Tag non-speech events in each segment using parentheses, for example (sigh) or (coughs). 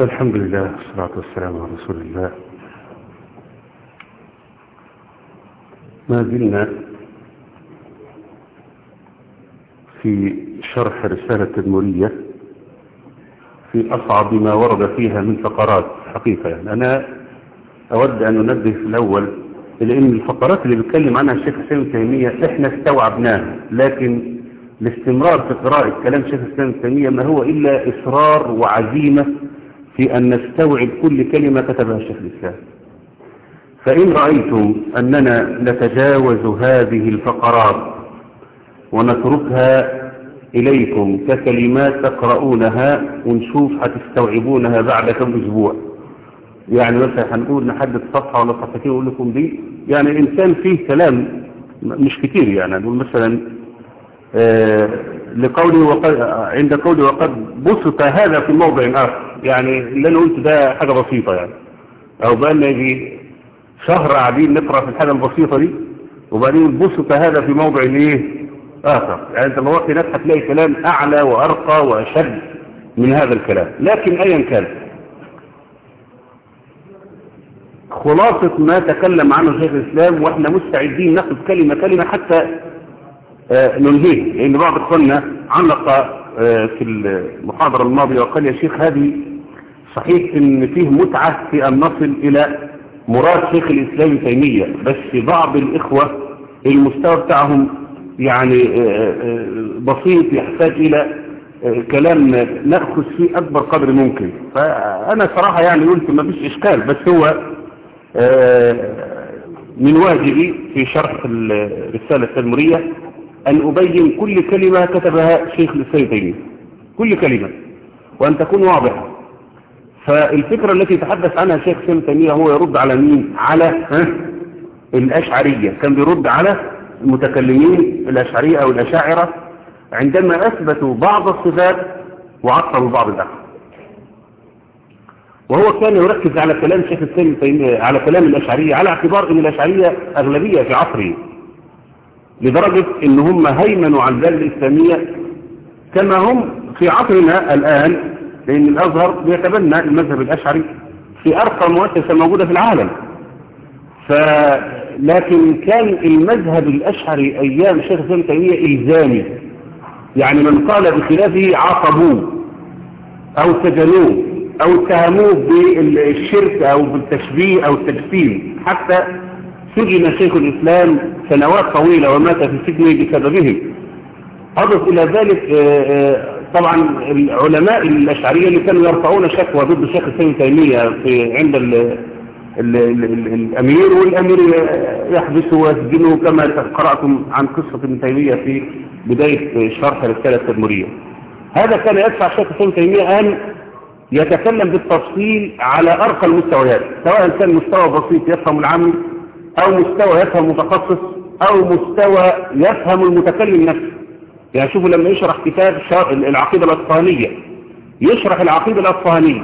الحمد لله والصلاة والسلام على رسول الله. ما زلنا في شرح رسالة تدمرية في أصعب ما ورد فيها من فقرات حقيقة. يعني أنا أود أن أنبه في الأول إلى أن الفقرات اللي بيتكلم عنها الشيخ حسين تيمية إحنا استوعبناها لكن الاستمرار في قراءة كلام الشيخ حسين تيمية ما هو إلا إصرار وعزيمة في أن نستوعب كل كلمة كتبها الشيخ الإسلام. فإن رأيتم أننا نتجاوز هذه الفقرات ونتركها إليكم ككلمات تقرؤونها ونشوف هتستوعبونها بعد كم أسبوع. يعني مثلا هنقول نحدد صفحة ولا صفحتين ونقول لكم دي. يعني الإنسان فيه كلام مش كتير يعني. نقول مثلا آه لقوله وقد عند قوله وقد بسط هذا في موضع آخر. يعني اللي أنا قلت ده حاجة بسيطة يعني. أو بقى يجي شهر قاعدين نقرأ في الحاجة البسيطة دي وبعدين بسط هذا في موضع إيه؟ آخر. يعني أنت لو رحت هناك هتلاقي كلام أعلى وأرقى وأشد من هذا الكلام. لكن أيا كان خلاصة ما تكلم عنه شيخ الإسلام وإحنا مستعدين ناخد كلمة كلمة حتى آه ننهيه. لأن بعض إخواننا علق آه في المحاضرة الماضية وقال يا شيخ هذه صحيح إن فيه متعة في أن نصل إلى مراد شيخ الإسلام تيمية بس بعض الإخوة المستوى بتاعهم يعني بسيط يحتاج إلى كلام نأخذ فيه أكبر قدر ممكن. فأنا صراحة يعني قلت ما فيش إشكال بس هو من واجبي في شرح الرسالة التدمرية أن أبين كل كلمة كتبها شيخ الإسلام تيمية. كل كلمة. وأن تكون واضحة. فالفكرة التي تحدث عنها شيخ سلم تيمية هو يرد على مين؟ على الأشعرية. كان بيرد على المتكلمين الأشعرية أو الأشاعرة عندما أثبتوا بعض الصفات وعطلوا بعض الآخر. وهو كان يركز على كلام شيخ السلم تيمية على كلام الأشعرية على اعتبار أن الأشعرية أغلبية في عصره لدرجة أن هم هيمنوا على البلد الإسلامية كما هم في عصرنا الآن لأن الأزهر بيتبنى المذهب الأشعري في أرقى مؤسسة موجودة في العالم. ف لكن كان المذهب الأشعري أيام شيخ سلم تيمية إلزامي. يعني من قال بخلافه عاقبوه أو سجنوه أو اتهموه بالشرك أو بالتشبيه أو التجسيم. حتى سجن شيخ الإسلام سنوات طويلة ومات في سجنه بسببه. أضف إلى ذلك طبعا العلماء الأشعرية اللي كانوا يرفعون شكوى ضد شيخ السلم تيمية في عند ال ال ال ال الأمير والأمير يحبسه ويسجنه كما قرأتم عن قصة ابن تيمية في بداية شرح رسالة التدمرية. هذا كان يدفع شيخ السلم تيمية أن يتكلم بالتفصيل على أرقى المستويات سواء كان مستوى بسيط يفهم العام أو مستوى يفهم متخصص أو مستوى يفهم المتكلم نفسه. يعني شوفوا لما يشرح كتاب العقيدة الأصفهانية يشرح العقيدة الأصفهانية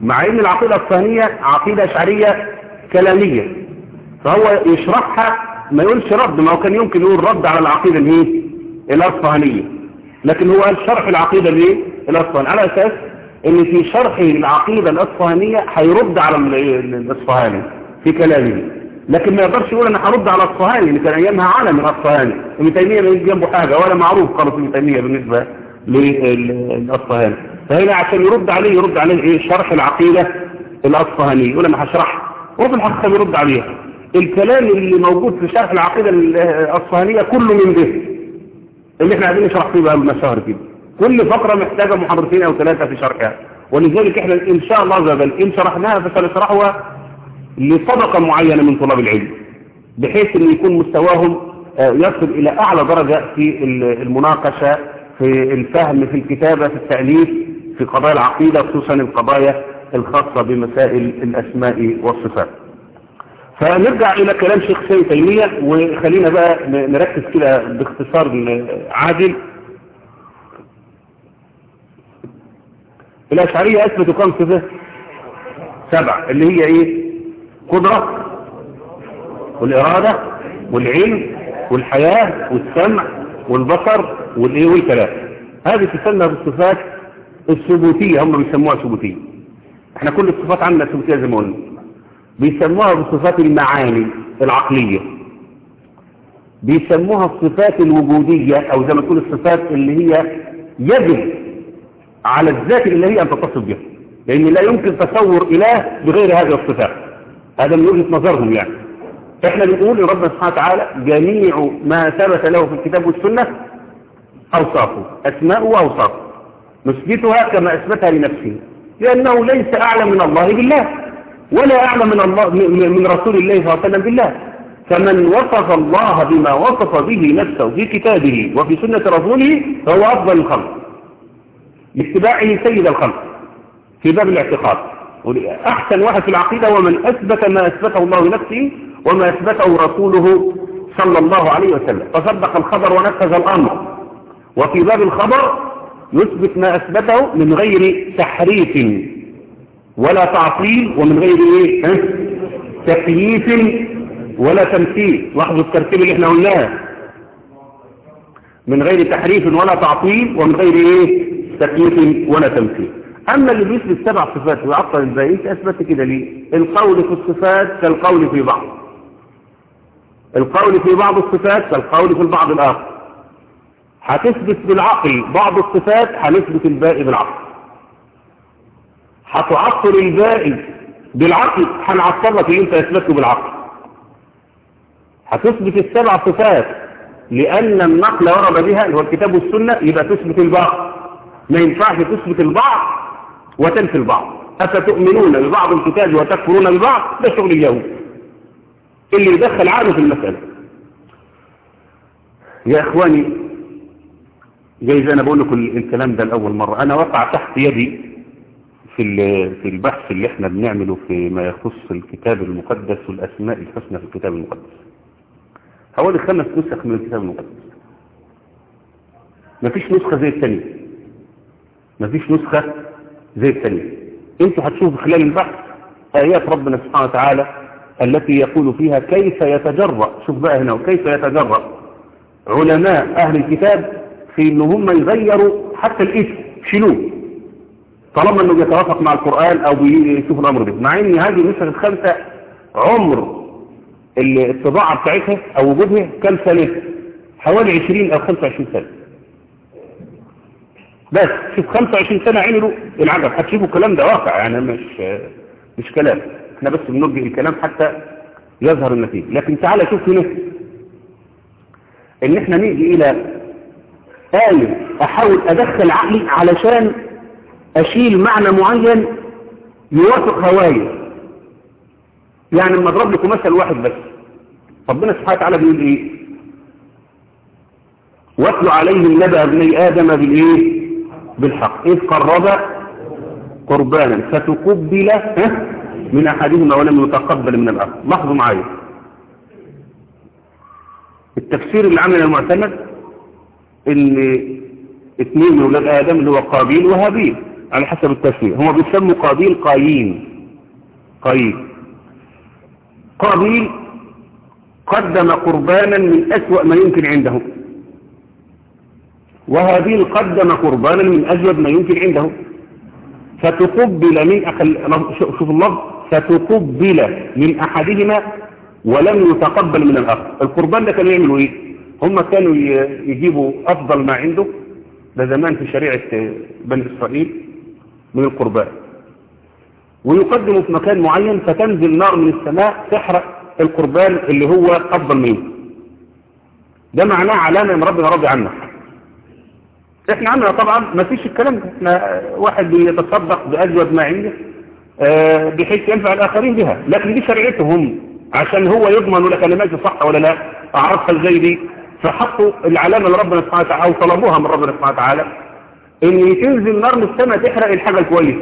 مع إن العقيدة الأصفهانية عقيدة أشعرية كلامية فهو يشرحها ما يقولش رد ما هو كان يمكن يقول رد على العقيدة الإيه؟ الأصفهانية لكن هو قال شرح العقيدة الإيه؟ الأصفهانية على أساس إن في شرح العقيدة الأصفهانية هيرد على الأصفهاني في كلامه. لكن ما يقدرش يقول أنا هرد على الأصفهاني اللي كان أيامها عالم الأصفهاني إبن تيمية ما يجي جنبه حاجة ولا معروف خالص إبن تيمية بالنسبة للأصفهاني. فهنا عشان يرد عليه يرد عليه إيه؟ شرح العقيدة الأصفهانية. يقول أنا هشرحها وفي الحقيقة بيرد عليها. الكلام اللي موجود في شرح العقيدة الأصفهانية كله من ده. اللي إحنا عايزين نشرح فيه بقى المشاهر كده كل فقرة محتاجة محاضرتين أو ثلاثة في شرحها. ولذلك إحنا إن شاء الله وجل إن شرحناها فسنشرحها لطبقة معينة من طلاب العلم بحيث ان يكون مستواهم يصل إلى أعلى درجة في المناقشة في الفهم في الكتابة في التأليف في قضايا العقيدة خصوصا القضايا الخاصة بمسائل الأسماء والصفات. فنرجع إلى كلام شيخ سيد تيمية وخلينا بقى نركز كده باختصار عاجل الأشعرية أثبتوا كم صفة؟ سبع اللي هي إيه؟ قدرة والإرادة والعلم والحياة والسمع والبصر والإيه والكلام. هذه تسمى بالصفات الثبوتية هم بيسموها ثبوتية. إحنا كل الصفات عندنا ثبوتية زي ما قلنا. بيسموها بالصفات المعاني العقلية. بيسموها الصفات الوجودية أو زي ما تقول الصفات اللي هي يجب على الذات الالهية أن تتصف بها. لأن لا يمكن تصور إله بغير هذه الصفات. هذا من وجهة نظرهم يعني. إحنا بنقول لربنا سبحانه وتعالى جميع ما ثبت له في الكتاب والسنة أوصافه اسماءه وأوصافه. نثبتها كما أثبتها لنفسه لأنه ليس أعلم من الله بالله ولا أعلم من الله من رسول الله صلى الله عليه وسلم بالله. فمن وصف الله بما وصف به نفسه في كتابه وفي سنة رسوله فهو أفضل الخلق باتباعه سيد الخلق في باب الاعتقاد. أحسن واحد في العقيدة ومن أثبت ما أثبته الله لنفسه وما أثبته رسوله صلى الله عليه وسلم. فصدق الخبر ونفذ الأمر. وفي باب الخبر يثبت ما أثبته من غير تحريف ولا تعطيل ومن غير إيه؟ تكييف ولا تمثيل. لاحظوا الترتيب اللي إحنا قلناه. من غير تحريف ولا تعطيل ومن غير إيه؟ تكييف ولا تمثيل. أما اللي بيثبت سبع صفات ويعطل الباقي إثبت كده ليه؟ القول في الصفات كالقول في بعض. القول في بعض الصفات كالقول في البعض الآخر. هتثبت بالعقل بعض الصفات هنثبت الباقي بالعقل. هتعطل الباقي بالعقل هنعطل لك اللي أنت إثبته بالعقل. هتثبت السبع صفات لأن النقل ورد بها اللي هو الكتاب والسنة يبقى تثبت البعض. ما ينفعش تثبت البعض وتنفي البعض. أفتؤمنون ببعض الكتاب وتكفرون ببعض؟ ده شغل اليهود. اللي يدخل عقله في المسألة. يا إخواني جايز أنا بقول لكم الكلام ده لأول مرة. أنا وقع تحت يدي في في البحث اللي إحنا بنعمله في ما يخص الكتاب المقدس والأسماء الحسنى في الكتاب المقدس. حوالي خمس نسخ من الكتاب المقدس. مفيش نسخة زي الثانية مفيش نسخة زي الثانية أنتوا هتشوفوا خلال البحث آيات ربنا سبحانه وتعالى التي يقول فيها كيف يتجرأ. شوف بقى هنا وكيف يتجرأ. علماء أهل الكتاب في ان هم يغيروا حتى الاسم شيلوه. طالما إنه بيتوافق مع القرآن أو بيشوف الأمر ده. مع إن هذه النسخ الخمسة عمر الطباعة بتاعتها أو وجودها كم سنة؟ حوالي 20 أو 25 سنة. بس شوف 25 سنة عملوا العجب هتشوفوا الكلام ده واقع يعني مش مش كلام. إحنا بس بنوجه الكلام حتى يظهر النتيجة. لكن تعالى شوف هنا إن إحنا نيجي إلى آية أحاول أدخل عقلي علشان أشيل معنى معين يوافق هوايا. يعني لما أضرب لكم مثل واحد بس. ربنا سبحانه وتعالى بيقول إيه؟ واتلوا عليهم نبأ ابني آدم بالإيه؟ بالحق. إذ قرب قربانا فتقبل من أحدهما ولم يتقبل من الآخر. لاحظوا معايا. التفسير اللي عمل المعتمد إن اثنين من أولاد آدم اللي هو قابيل وهابيل على حسب التفسير. هم بيسموا قابيل قايين. قايين. قابيل قدم قربانا من أسوأ ما يمكن عنده وهابيل قدم قربانا من أجود ما يمكن عنده فتقبل من أخل... شوف اللفظ فتقبل من أحدهما ولم يتقبل من الآخر. القربان ده كانوا يعملوا إيه؟ هم كانوا يجيبوا أفضل ما عنده ده زمان في شريعة بني إسرائيل من القربان. ويقدمه في مكان معين فتنزل نار من السماء تحرق القربان اللي هو أفضل منه. ده معناه علامة من ربنا راضي عنك إحنا عندنا طبعا ما فيش الكلام. ده إحنا واحد بيتصدق بأجود ما عنده آه بحيث ينفع الآخرين بها. لكن دي شريعتهم. عشان هو يضمن لك أنا ماشي صح ولا لا أعرفها إزاي دي. فحطوا العلامة اللي ربنا سبحانه وتعالى أو طلبوها من ربنا سبحانه وتعالى إن تنزل نار من السماء تحرق الحاجة الكويسة.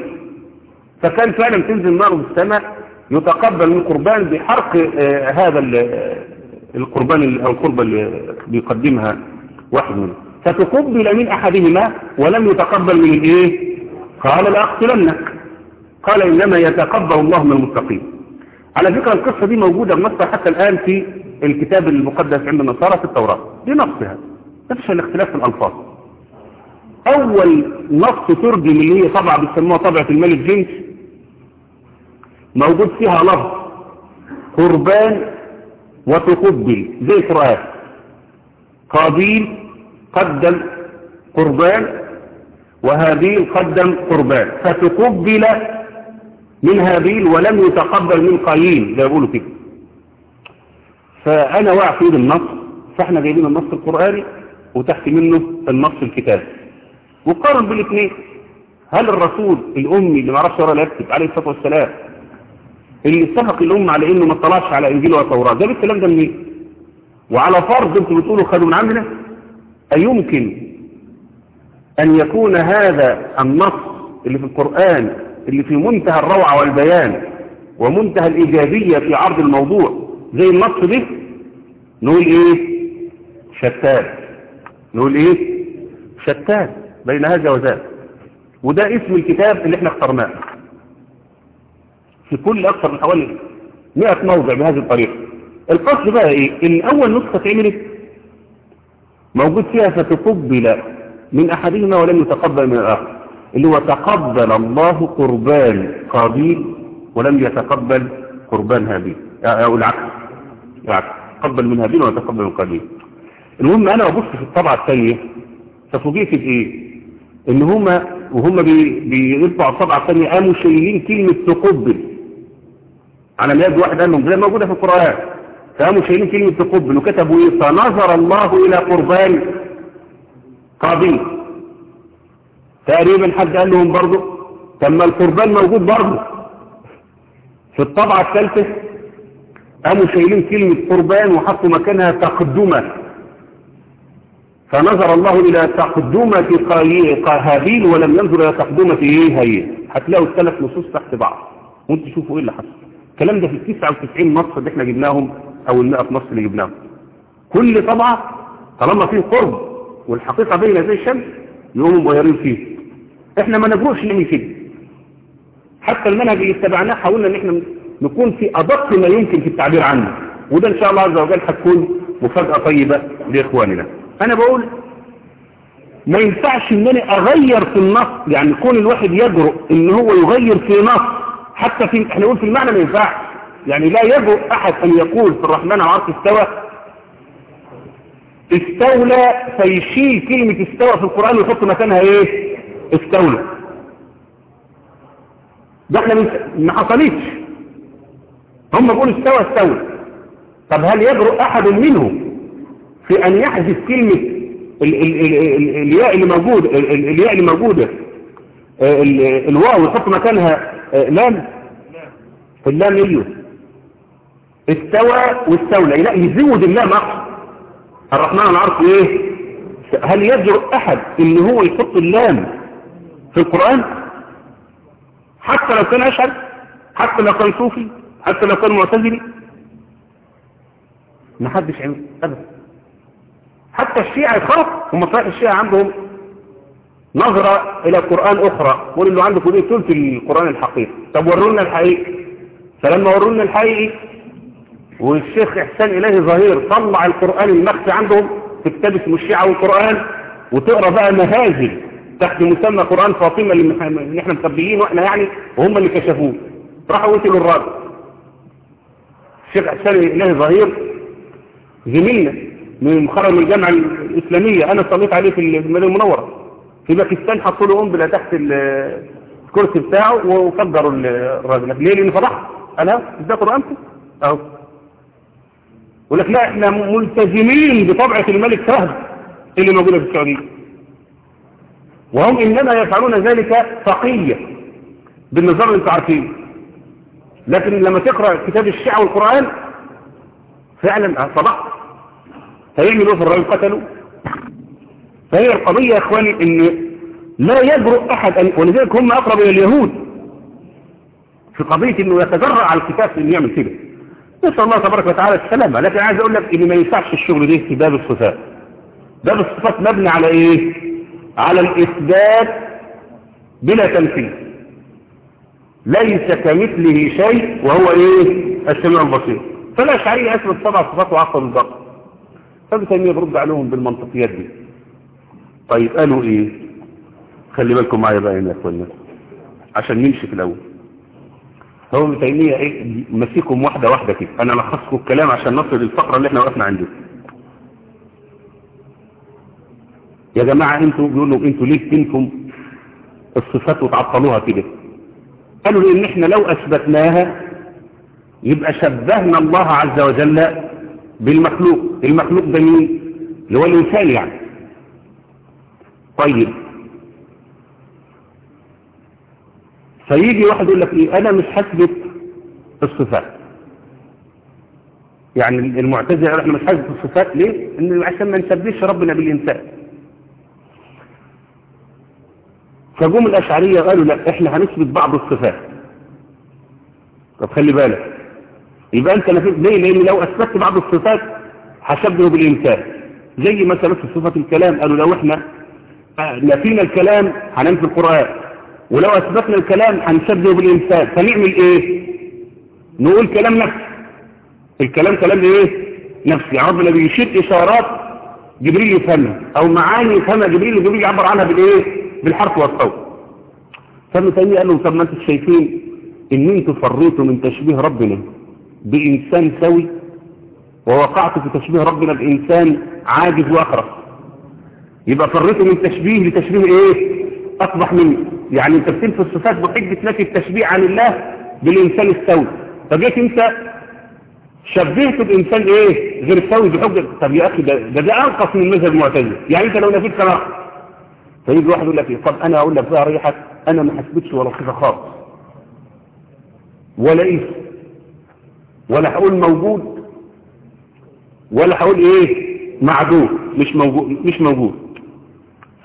فكان فعلا تنزل نار من السماء يتقبل من بحرق آه هذا القربان أو القربة اللي بيقدمها واحد منهم. فتقبل من أحدهما ولم يتقبل من الايه قال لاقتلنك قال إنما يتقبل الله من المتقين. على فكرة القصة دي موجودة بنصها حتى الآن في الكتاب المقدس عند النصارى في التوراة. دي نصها. نفس الاختلاف في الألفاظ. أول نص ترجم اللي هي طبعا بيسموها طبعة الملك جيمس. موجود فيها لفظ قربان وتقبل زي القرآن قابيل قدم قربان وهابيل قدم قربان فتقبل من هابيل ولم يتقبل من قايين ده يقولوا كده. فأنا واقع في ايد النص فإحنا جايبين النص القرآني وتحت منه النص الكتابي. وقارن بالاثنين. هل الرسول الأمي اللي ما عرفش يقرا ولا يكتب عليه الصلاة والسلام اللي اتفق الأمة على إنه ما اطلعش على إنجيل ولا ده الكلام ده منين؟ وعلى فرض أنتوا بتقولوا خدوا من عندنا؟ أيمكن أن يكون هذا النص اللي في القرآن اللي في منتهى الروعة والبيان ومنتهى الإيجابية في عرض الموضوع زي النص ده نقول إيه؟ شتان. نقول إيه؟ شتان بين هذا وذاك. وده اسم الكتاب اللي إحنا اخترناه. في كل أكثر من حوالي 100 موضع بهذه الطريقة. القصد بقى إيه؟ إن أول نسخة اتعملت موجود فيها فتقبل من أحدهما ولم يتقبل من الآخر. اللي هو تقبل الله قربان قابيل ولم يتقبل قربان هابيل. أو العكس. العكس. تقبل من هابيل وتقبل من قابيل. المهم أنا أبص في الطبعة الثانية ففوجئت بإيه إن هما وهم بيرفعوا الطبعة الثانية قاموا شايلين كلمة تقبل. على مياد واحد قال لهم موجودة في القرآن. فقاموا شايلين كلمة تقبل وكتبوا إيه؟ فنظر الله إلى قربان قابيل تقريبا حد قال لهم برضه طب ما القربان موجود برضه. في الطبعة الثالثة قاموا شايلين كلمة قربان وحطوا مكانها تقدمة. فنظر الله إلى تقدمة هابيل ولم ينظر إلى تقدمة إيه هي؟ هتلاقوا الثلاث نصوص تحت بعض. وانتوا شوفوا إيه اللي حصل. الكلام ده في ال 99 نص اللي إحنا جبناهم أو ال 100 نص اللي جبناهم كل طبعة طالما فيه قرب والحقيقة بين زي الشمس يقوموا مغيرين فيه. إحنا ما نبروش نعمل كده حتى المنهج اللي اتبعناه حاولنا إن إحنا نكون في أدق ما يمكن في التعبير عنه. وده إن شاء الله عز وجل هتكون مفاجأة طيبة لإخواننا. أنا بقول ما ينفعش إن أنا أغير في النص يعني كون الواحد يجرؤ إن هو يغير في نص. حتى في إحنا نقول في المعنى ما ينفعش. يعني لا يجرؤ أحد أن يقول في الرحمن على العرش استوى. استولى فيشيل كلمة استوى في القرآن ويحط مكانها إيه؟ استولى. ده إحنا ما حصلتش. هم بيقولوا استوى استولى. طب هل يجرؤ أحد منهم في أن يحذف كلمة ال ال ال ال الياء اللي موجودة الياء اللي موجودة؟ الواو ويحط مكانها لام؟ اللام أيوه استوى واستولى. لا يزود اللام اقصى الرحمن على العرش إيه؟ هل يجرؤ أحد إن هو يحط اللام في القرآن؟ حتى لو كان اشعر حتى لو كان صوفي حتى لو كان معتزلي. ما حدش أبدا. حتى الشيعة يخاف هم صحيح الشيعة عندهم نظرة إلى القرآن أخرى. قول له عندكم إيه؟ ثلث القرآن الحقيقي. طب ورونا الحقيقي. فلما ورونا الحقيقي والشيخ إحسان إلهي ظهير طلع القرآن المخفي عندهم في كتاب اسمه الشيعة والقرآن وتقرأ بقى مهازل تحت مسمى قرآن فاطمة اللي إحنا مخبيين وإحنا يعني وهم اللي كشفوه. راحوا وصلوا الراجل الشيخ إحسان إلهي ظهير زميلنا من مخرج الجامعة الإسلامية أنا صليت عليه في المدينة المنورة. في باكستان حطوا له قنبلة تحت الكرسي بتاعه وفجروا الراجل. ليه؟ لأن فضحت أنا ده قرآنكم؟ أهو. يقول لك لا إحنا ملتزمين بطبعة الملك فهد اللي موجودة في السعودية. وهم إنما يفعلون ذلك فقية بالنظام اللي أنتوا عارفينه لكن لما تقرأ كتاب الشيعة والقرآن فعلا صبحت هيعملوا في الرجل قتلوا. فهي القضية يا إخواني إن لا يجرؤ أحد أن ولذلك هم أقرب إلى اليهود في قضية إنه يتجرأ على الكتاب انه يعمل كده نسأل الله تبارك وتعالى السلامة. لكن عايز أقول لك إن ما ينفعش الشغل ده في باب الصفات. باب الصفات مبني على إيه؟ على الإثبات بلا تمثيل. ليس كمثله شيء وهو إيه؟ السميع البصير. فالاشعريه أثبت سبع صفات وعقد البقر فابن تيمية برد عليهم بالمنطقيات دي. طيب قالوا إيه؟ خلي بالكم معايا بقى هنا يا اخوانا عشان نمشي في الأول. هو ابن تيمية إيه مسيكم واحدة واحدة كده. أنا لخصكم الكلام عشان نصل للفقرة اللي إحنا وقفنا عندها. يا جماعة أنتوا بيقولوا إنتوا ليه بينكم الصفات وتعطلوها كده؟ قالوا لأن إحنا لو أثبتناها يبقى شبهنا الله عز وجل بالمخلوق. المخلوق ده مين؟ اللي هو الإنسان يعني. طيب فيجي واحد يقول لك إيه؟ أنا مش هثبت الصفات يعني المعتزلة إحنا مش هثبت الصفات ليه؟ إن عشان ما نشبهش ربنا بالإنسان. فجم الأشعرية قالوا لا إحنا هنثبت بعض الصفات. طب خلي بالك. يبقى أنت نفيت ليه؟ لأن لو أثبتت بعض الصفات هشبهه بالإنسان. زي مثلا في صفة الكلام قالوا لو إحنا نفينا الكلام هننفي القرآن. ولو أثبتنا الكلام هنشبهه بالإنسان. فنعمل إيه؟ نقول كلام نفسي. الكلام كلام إيه؟ نفسي. ربنا بيشير إشارات جبريل يفهمها. أو معاني يفهمها جبريل. وجبريل يعبر عنها بالإيه؟ بالحرف والصوت. فابن تيمية قال لهم طب ما أنتم شايفين إن أنتم فريتوا من تشبيه ربنا بإنسان سوي ووقعتوا في تشبيه ربنا بإنسان عاجز واخرس يبقى فريتوا من تشبيه لتشبيه إيه؟ أصبح منه يعني انت بتنفي الصفات بحجه نفي التشبيه عن الله بالإنسان السوي فجيت أنت شبهت بانسان إيه؟ غير سوي بحجه طب يا أخي ده ده, أنقص من مذهب المعتزلة. يعني أنت لو نفيت كلام فيجي واحد يقول لك إيه؟ طب أنا أقول لك بقى ريحك أنا ما حسبتش ولا صفة خالص. ولا اسم ولا هقول موجود. ولا هقول إيه؟ معدوم. مش موجود مش موجود.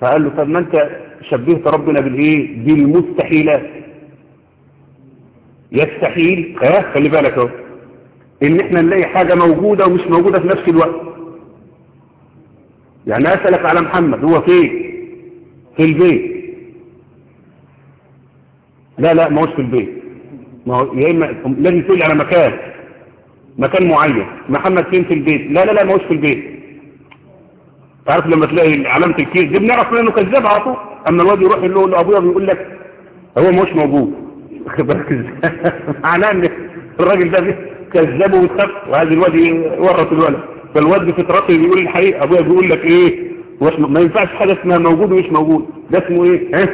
فقال له طب ما أنت شبهت ربنا بالإيه؟ بالمستحيلات. يستحيل. ها؟ خلي بالك أهو. إن إحنا نلاقي حاجة موجودة ومش موجودة في نفس الوقت. يعني أسألك على محمد هو فين؟ في البيت. لا لا ما هوش في البيت. ما هو يا إما لازم تقول على مكان. مكان معين. محمد فين في البيت؟ لا لا لا ما هوش في البيت. تعرف لما تلاقي علامة الكيس دي بنعرف إنه كذاب على طول. أما الواد يروح يقول له أبويا بيقول لك هو هوش موجود. (laughs) معناه إن الراجل ده كذبه واتخف وهذا الواد ورط الولد. فالواد بفطرته بيقول الحقيقة أبويا بيقول لك إيه؟ ما ينفعش حاجة اسمها موجود ومش موجود. ده اسمه إيه؟ ها؟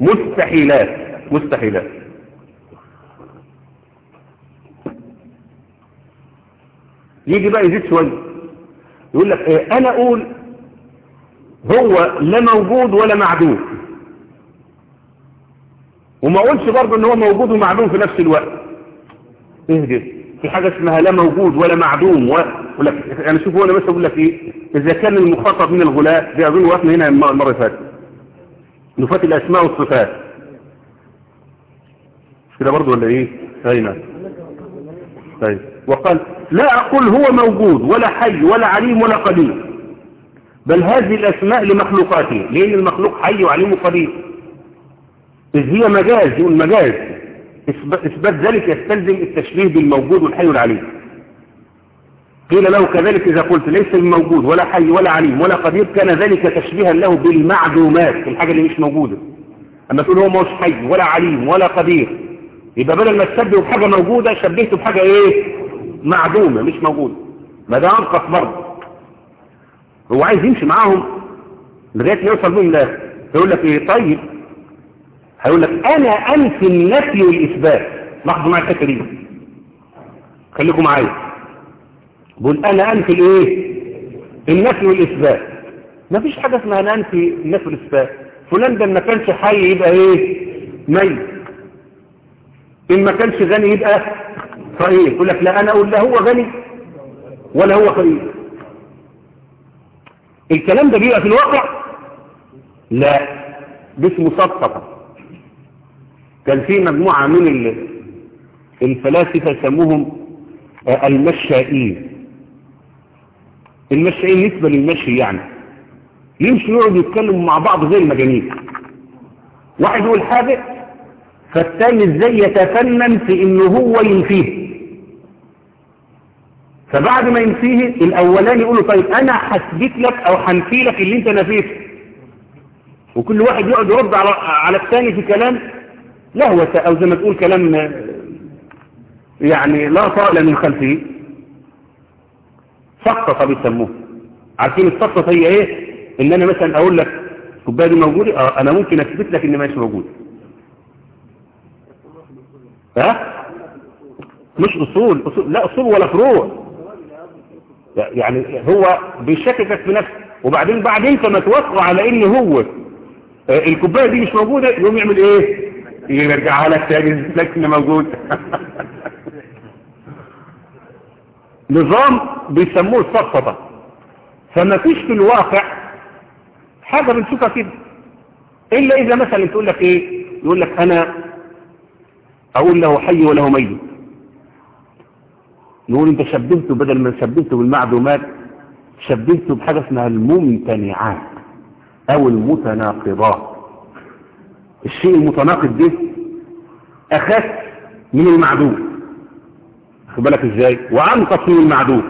مستحيلات مستحيلات. يجي بقى يزيد شوية. يقول لك إيه؟ أنا أقول هو لا موجود ولا معدوم. وما أقولش برضه إن هو موجود ومعدوم في نفس الوقت. إيه ده في حاجة اسمها لا موجود ولا معدوم و... لك يعني شوفوا أنا بس أقول لك إيه. إذا كان المخاطب من الغلاء دي أظن وقفنا هنا اللي فاتت. نفات الأسماء والصفات. مش كده برضه ولا إيه؟ هينا طيب. وقال لا أقول هو موجود ولا حي ولا عليم ولا قدير. بل هذه الأسماء لمخلوقاته لأن المخلوق حي وعليم وقدير. إذ هي مجاز يقول مجاز. اثبات ذلك يستلزم التشبيه بالموجود والحي والعليم قيل له كذلك إذا قلت ليس الموجود ولا حي ولا عليم ولا قدير كان ذلك تشبيها له بالمعدومات الحاجة اللي مش موجودة. أما تقول هو مش حي ولا عليم ولا قدير يبقى بدل ما تشبهه بحاجة موجودة شبهته بحاجة إيه؟ معدومة مش موجودة. ما ده أنقص برضه. هو عايز يمشي معاهم لغاية ما يوصل بهم لا يقول لك إيه؟ طيب. هيقول لك أنا انفي النفي والإثبات. لاحظوا معايا الحتة دي. خليكم معايا. بقول أنا انفي الإيه؟ النفي والإثبات. ما فيش حاجة اسمها أنا انفي النفي والإثبات. فلان ده ما كانش حي يبقى إيه؟ ميت. إن ما كانش غني يبقى فقير يقول لك لا أنا أقول لا هو غني ولا هو فقير الكلام ده بيبقى في الواقع؟ لا. اسمه صدقه كان في مجموعة من الفلاسفة يسموهم المشائين. المشائين نسبة للمشي يعني. يمشوا يقعدوا يتكلموا مع بعض زي المجانين. واحد يقول حاجة فالتاني إزاي يتفنن في إنه هو ينفيه؟ فبعد ما ينفيه الأولاني يقول له طيب أنا هثبت لك أو هنفي لك اللي أنت نفيته. وكل واحد يقعد يرد على على الثاني في كلام لهوة أو زي ما تقول كلام يعني لا طائل من خلفه. سقطة بيسموه. عارفين السقطة هي إيه؟ إن أنا مثلا أقول لك الكوبايه دي موجودة آه أنا ممكن أثبت لك إن مش موجود. ها؟ مش أصول, أصول لا أصول ولا فروع. يعني هو بيشككك في نفسه. وبعدين بعد انت ما توافقوا على ان هو الكوباية دي مش موجودة يقوم يعمل إيه؟ يرجعها لك تاني لك ان موجود. (laughs) نظام بيسموه السقطه فما فيش في الواقع حاجة بنشوفها كده. إلا إذا مثلا تقول لك إيه؟ يقول لك أنا أقول له حي وله ميت. نقول انت شبهته بدل ما شبهته بالمعدومات شبهته بحاجة اسمها الممتنعات أو المتناقضات. الشيء المتناقض ده أخف من المعدوم. خد بالك إزاي؟ وأنقص من المعدوم.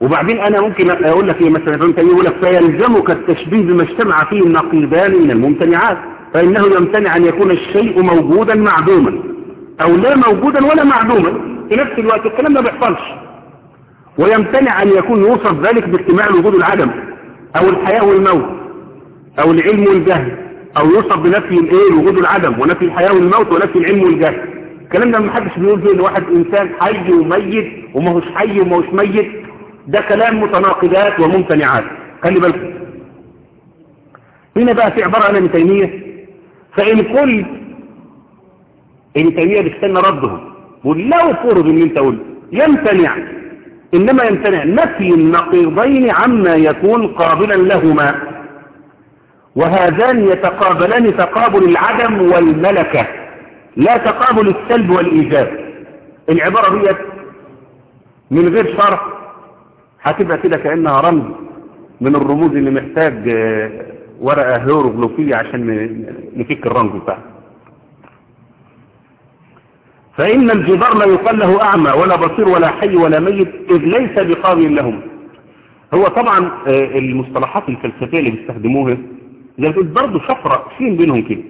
وبعدين أنا ممكن أقول لك إيه مثلا؟ ابن تيميه يقول لك فيلزمك التشبيه بما اجتمع فيه النقيضان من الممتنعات فإنه يمتنع أن يكون الشيء موجودا معدوما. أو لا موجودا ولا معدوما في نفس الوقت الكلام ما بيحصلش. ويمتنع أن يكون يوصف ذلك باجتماع الوجود والعدم أو الحياة والموت أو العلم والجهل أو يوصف بنفي الإيه؟ الوجود والعدم ونفي الحياة والموت ونفي العلم والجهل. الكلام ده ما حدش بيقول فيه إن واحد إنسان حي وميت وما هوش حي وما هوش ميت. ده كلام متناقضات وممتنعات. خلي بالكم. هنا بقى في عبارة عن ابن تيمية. فإن كل ابن تيميه بيستنى رده بيقول لو فرض ان أنت قلت. يمتنع. إنما يمتنع نفي النقيضين عما يكون قابلا لهما. وهذان يتقابلان تقابل العدم والملكة لا تقابل السلب والإيجاب. العبارة ديت من غير شرح هتبقى كده كأنها رمز من الرموز اللي محتاج ورقة هيروغليفية عشان نفك الرمز بتاعه فإن الجدار لا يقال له أعمى ولا بصير ولا حي ولا ميت إذ ليس بقابل لهم. هو طبعا المصطلحات الفلسفية اللي بيستخدموها زي برضه شفرة فين بينهم كده.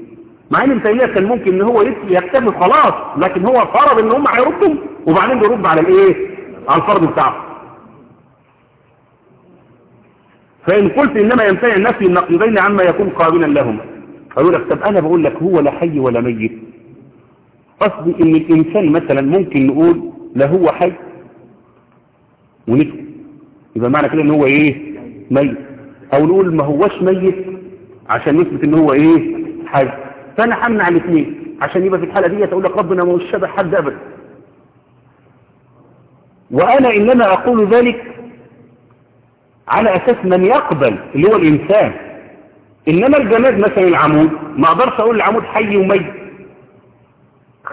مع إن ابن كان ممكن إن هو يكتب خلاص لكن هو فرض إن هم هيردوا وبعدين بيرد على الإيه؟ على الفرض بتاعه فإن قلت إنما يمتنع نفي النقيضين عما يكون قابلا لهما قالوا لك طب أنا بقول لك هو لا حي ولا ميت. قصدي إن الإنسان مثلا ممكن نقول لا هو حي ونسكت يبقى معنى كده إن هو إيه؟ ميت. أو نقول ما هوش ميت عشان نثبت إن هو إيه؟ حي. فأنا همنع الاثنين. عشان يبقى في الحالة دي أقول لك ربنا ما هوش شبه حد أبدا. وأنا إنما أقول ذلك على أساس من يقبل اللي هو الإنسان. إنما الجماد مثلا العمود ما أقدرش أقول العمود حي وميت.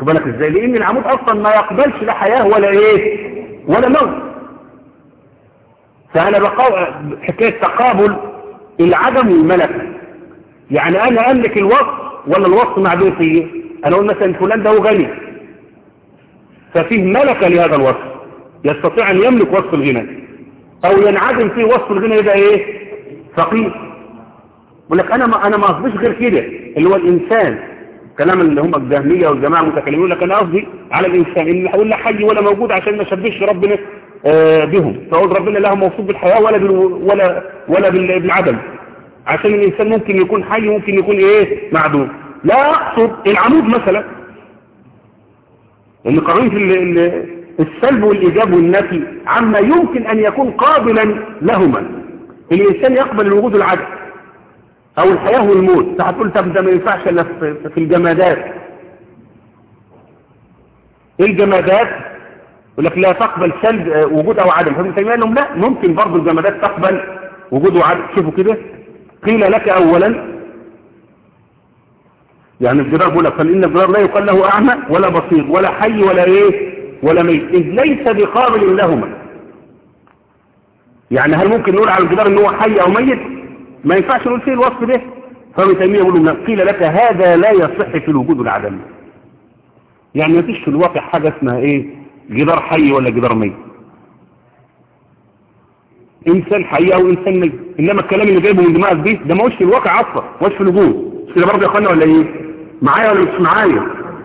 بالك إزاي؟ لأن العمود أصلا ما يقبلش لا حياة ولا إيه ولا موت. فأنا بقى حكاية تقابل العدم والملكة. يعني أنا أملك الوصف ولا الوصف معدوم فيه أنا أقول مثلا فلان ده هو غني. ففيه ملكة لهذا الوصف. يستطيع أن يملك وصف الغنى. أو ينعدم فيه وصف الغنى يبقى إيه؟ فقير. يقول لك أنا ما أنا ما قصديش غير كده. اللي هو الإنسان كلام اللي هم الجهميه والجماعة المتكلمين يقول لك أنا قصدي على الإنسان. اللي هقول لا حي ولا موجود عشان ما اشبهش ربنا آه بهم. فأقول ربنا لا موصوف بالحياة ولا بال ولا ولا بالعدم. عشان الإنسان ممكن يكون حي وممكن يكون إيه؟ معدوم. لا أقصد العمود مثلا. اللي قريت السلب والإيجاب والنفي عما يمكن أن يكون قابلا لهما. الإنسان يقبل الوجود العدم. أو الحياة والموت. فهتقول طب ده ما ينفعش إلا في الجمادات. الجمادات؟ يقول لك لا تقبل سلب وجود أو عدم. فابن تيمية لهم لا ممكن برضه الجمادات تقبل وجود وعدم. شوفوا كده. قيل لك أولا يعني الجدار بيقول لك فإن الجدار لا يقال له أعمى ولا بصير ولا حي ولا إيه ولا ميت. إذ ليس بقابل لهما. يعني هل ممكن نقول على الجدار إن هو حي أو ميت؟ ما ينفعش نقول فيه الوصف ده؟ فابن تيمية يقول لنا قيل لك هذا لا يصح في الوجود والعدم يعني ما فيش في الواقع حاجة اسمها إيه؟ جدار حي ولا جدار ميت. إنسان حي أو إنسان ميت. إنما الكلام اللي جايبه من دماغك دي ده ما هوش في الواقع أصلا ما هوش في الوجود. مش كده برضه يا اخوانا ولا إيه؟ معايا ولا مش معايا؟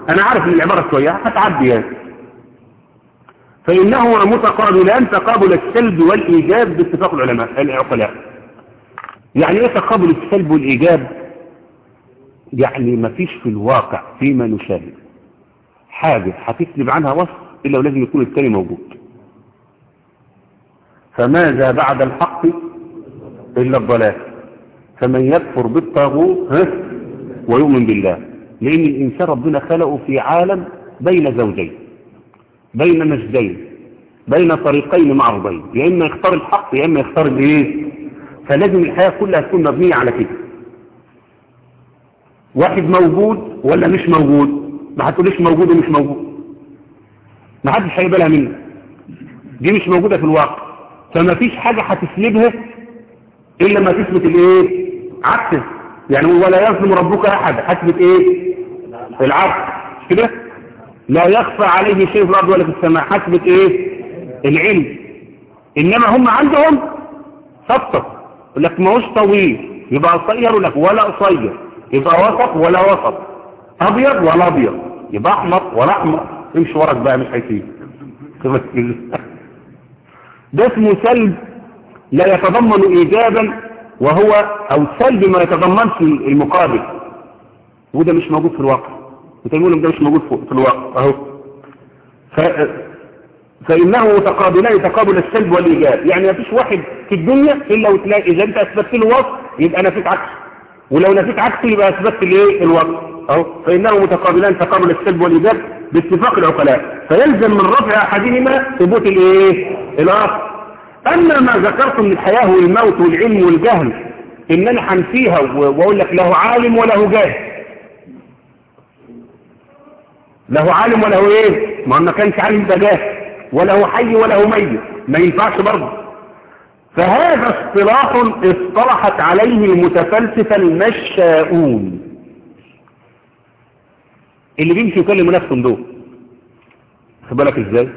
أنا عارف إن العبارة شوية هتعدي يعني. فانهما متقابلان تقابل السلب والإيجاب باتفاق العلماء العقلاء. يعني إيه تقابل السلب والإيجاب. يعني ما فيش في الواقع فيما نشاهد. حاجة هتسلب عنها وصف إلا ولازم يكون الثاني موجود. فماذا بعد الحق إلا الضلال؟ فمن يكفر بالطاغوت ويؤمن بالله. لأن الإنسان ربنا خلقه في عالم بين زوجين. بين مجدين بين طريقين معروضين يا إما يختار الحق يا إما يختار الإيه؟ فلازم الحياة كلها تكون مبنية على كده. واحد موجود ولا مش موجود؟ ما هتقوليش موجود ومش موجود. ما حدش هيقبلها منك دي مش موجودة في الواقع. فما فيش حاجة هتسلبها إلا ما تثبت الإيه؟ عكسه يعني ولا يظلم ربك أحد. هتثبت إيه؟ مش كده؟ لا يخفى عليه شيء في الأرض ولا في السماء. هتثبت إيه؟ العلم. إنما هم عندهم سطة يقول لك ما هوش طويل يبقى قصير يقول لك ولا قصير يبقى وسط ولا وسط. أبيض ولا أبيض يبقى أحمر ولا أحمر. امشي وراك بقى مش هيسيب (laughs) ده اسمه سلب لا يتضمن إيجابا وهو أو سلب ما يتضمنش المقابل. وده مش موجود في الواقع. وتقول ده مش موجود في الواقع. أهو. ف... فإنه متقابلان تقابل السلب والإيجاب. يعني ما فيش واحد في الدنيا إلا وتلاقي إذا أنت أثبتت له وصف يبقى نفيت عكس. ولو نفيت عكس يبقى أثبتت الايه الوصف. أهو. فإنه متقابلان تقابل السلب والإيجاب باتفاق العقلاء. فيلزم من رفع أحدهما ثبوت الإيه؟ الآخر أما ما ذكرت من الحياة والموت والعلم والجهل إن أنا حنفيها وأقول لك له عالم وله جاهل. له عالم وله إيه؟ ما ما كانش عالم ده جاهل. وله حي وله ميت ما ينفعش برضه. فهذا اصطلاح اصطلحت عليه المتفلسفة المشاؤون. اللي بيمشي يكلموا نفسهم دول. خد بالك إزاي؟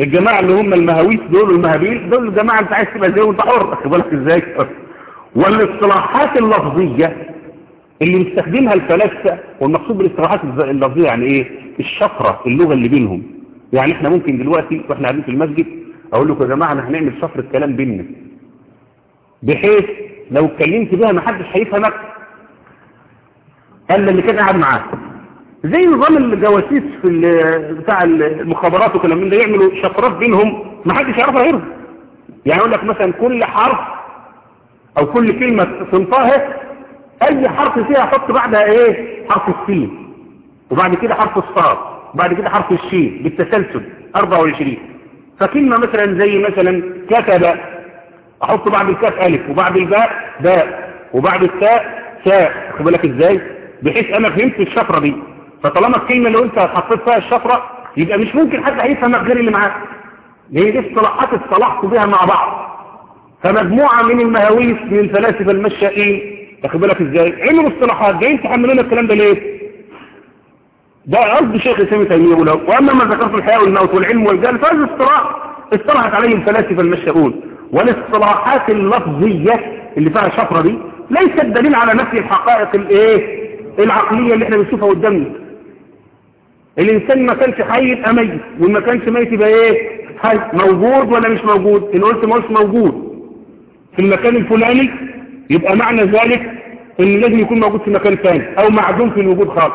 الجماعة اللي هم المهاويس دول والمهابيل دول الجماعة انت عايز تبقى زيهم انت حر. خد بالك إزاي؟ والاصطلاحات اللفظية اللي مستخدمها الفلاسفة والمقصود بالاصطلاحات اللفظية يعني إيه؟ الشفرة اللغة اللي بينهم. يعني إحنا ممكن دلوقتي وإحنا قاعدين في المسجد أقول لكم يا جماعة إحنا هنعمل شفرة كلام بيننا. بحيث لو اتكلمت بيها ما حدش هيفهمك. الا اللي كان قاعد معاك. زي نظام الجواسيس في بتاع المخابرات وكلام من ده يعملوا شفرات بينهم ما حدش يعرفها غيرهم. يعني يقول لك مثلا كل حرف أو كل كلمة صنفها أي حرف فيها حط بعدها إيه؟ حرف السين. وبعد كده حرف الصاد. وبعد كده حرف الشين بالتسلسل 24 فكلمة مثلا زي مثلا كتب أحط بعد الكاف ألف وبعد الباء باء وبعد التاء تاء خد بالك إزاي؟ بحيث أنا فهمت الشفرة دي. فطالما الكلمة اللي انت حطيت فيها الشفرة يبقى مش ممكن حد هيفهمك غير اللي معاك. هي دي اصطلاحات اصطلحتوا بها مع بعض. فمجموعة من المهاويس من الفلاسفة المشائين واخد بالك إزاي؟ علم الاصطلاحات جايين تحملونا الكلام ده ليه؟ ده قصد شيخ الاسلام تيمية ولو وأما ما ذكرت الحياة والموت والعلم والجهل فهذا اصطلاح اصطلحت عليه الفلاسفه المشائون والاصطلاحات اللفظية اللي فيها شفرة دي ليست دليل على نفي الحقائق الإيه؟ العقلية اللي إحنا بنشوفها قدامنا. الإنسان ما كانش حي يبقى ميت وما كانش ميت يبقى إيه؟ حي. موجود ولا مش موجود؟ إن قلت مش موجود. في المكان الفلاني يبقى معنى ذلك إن لازم يكون موجود في مكان ثاني أو معدوم في الوجود خالص.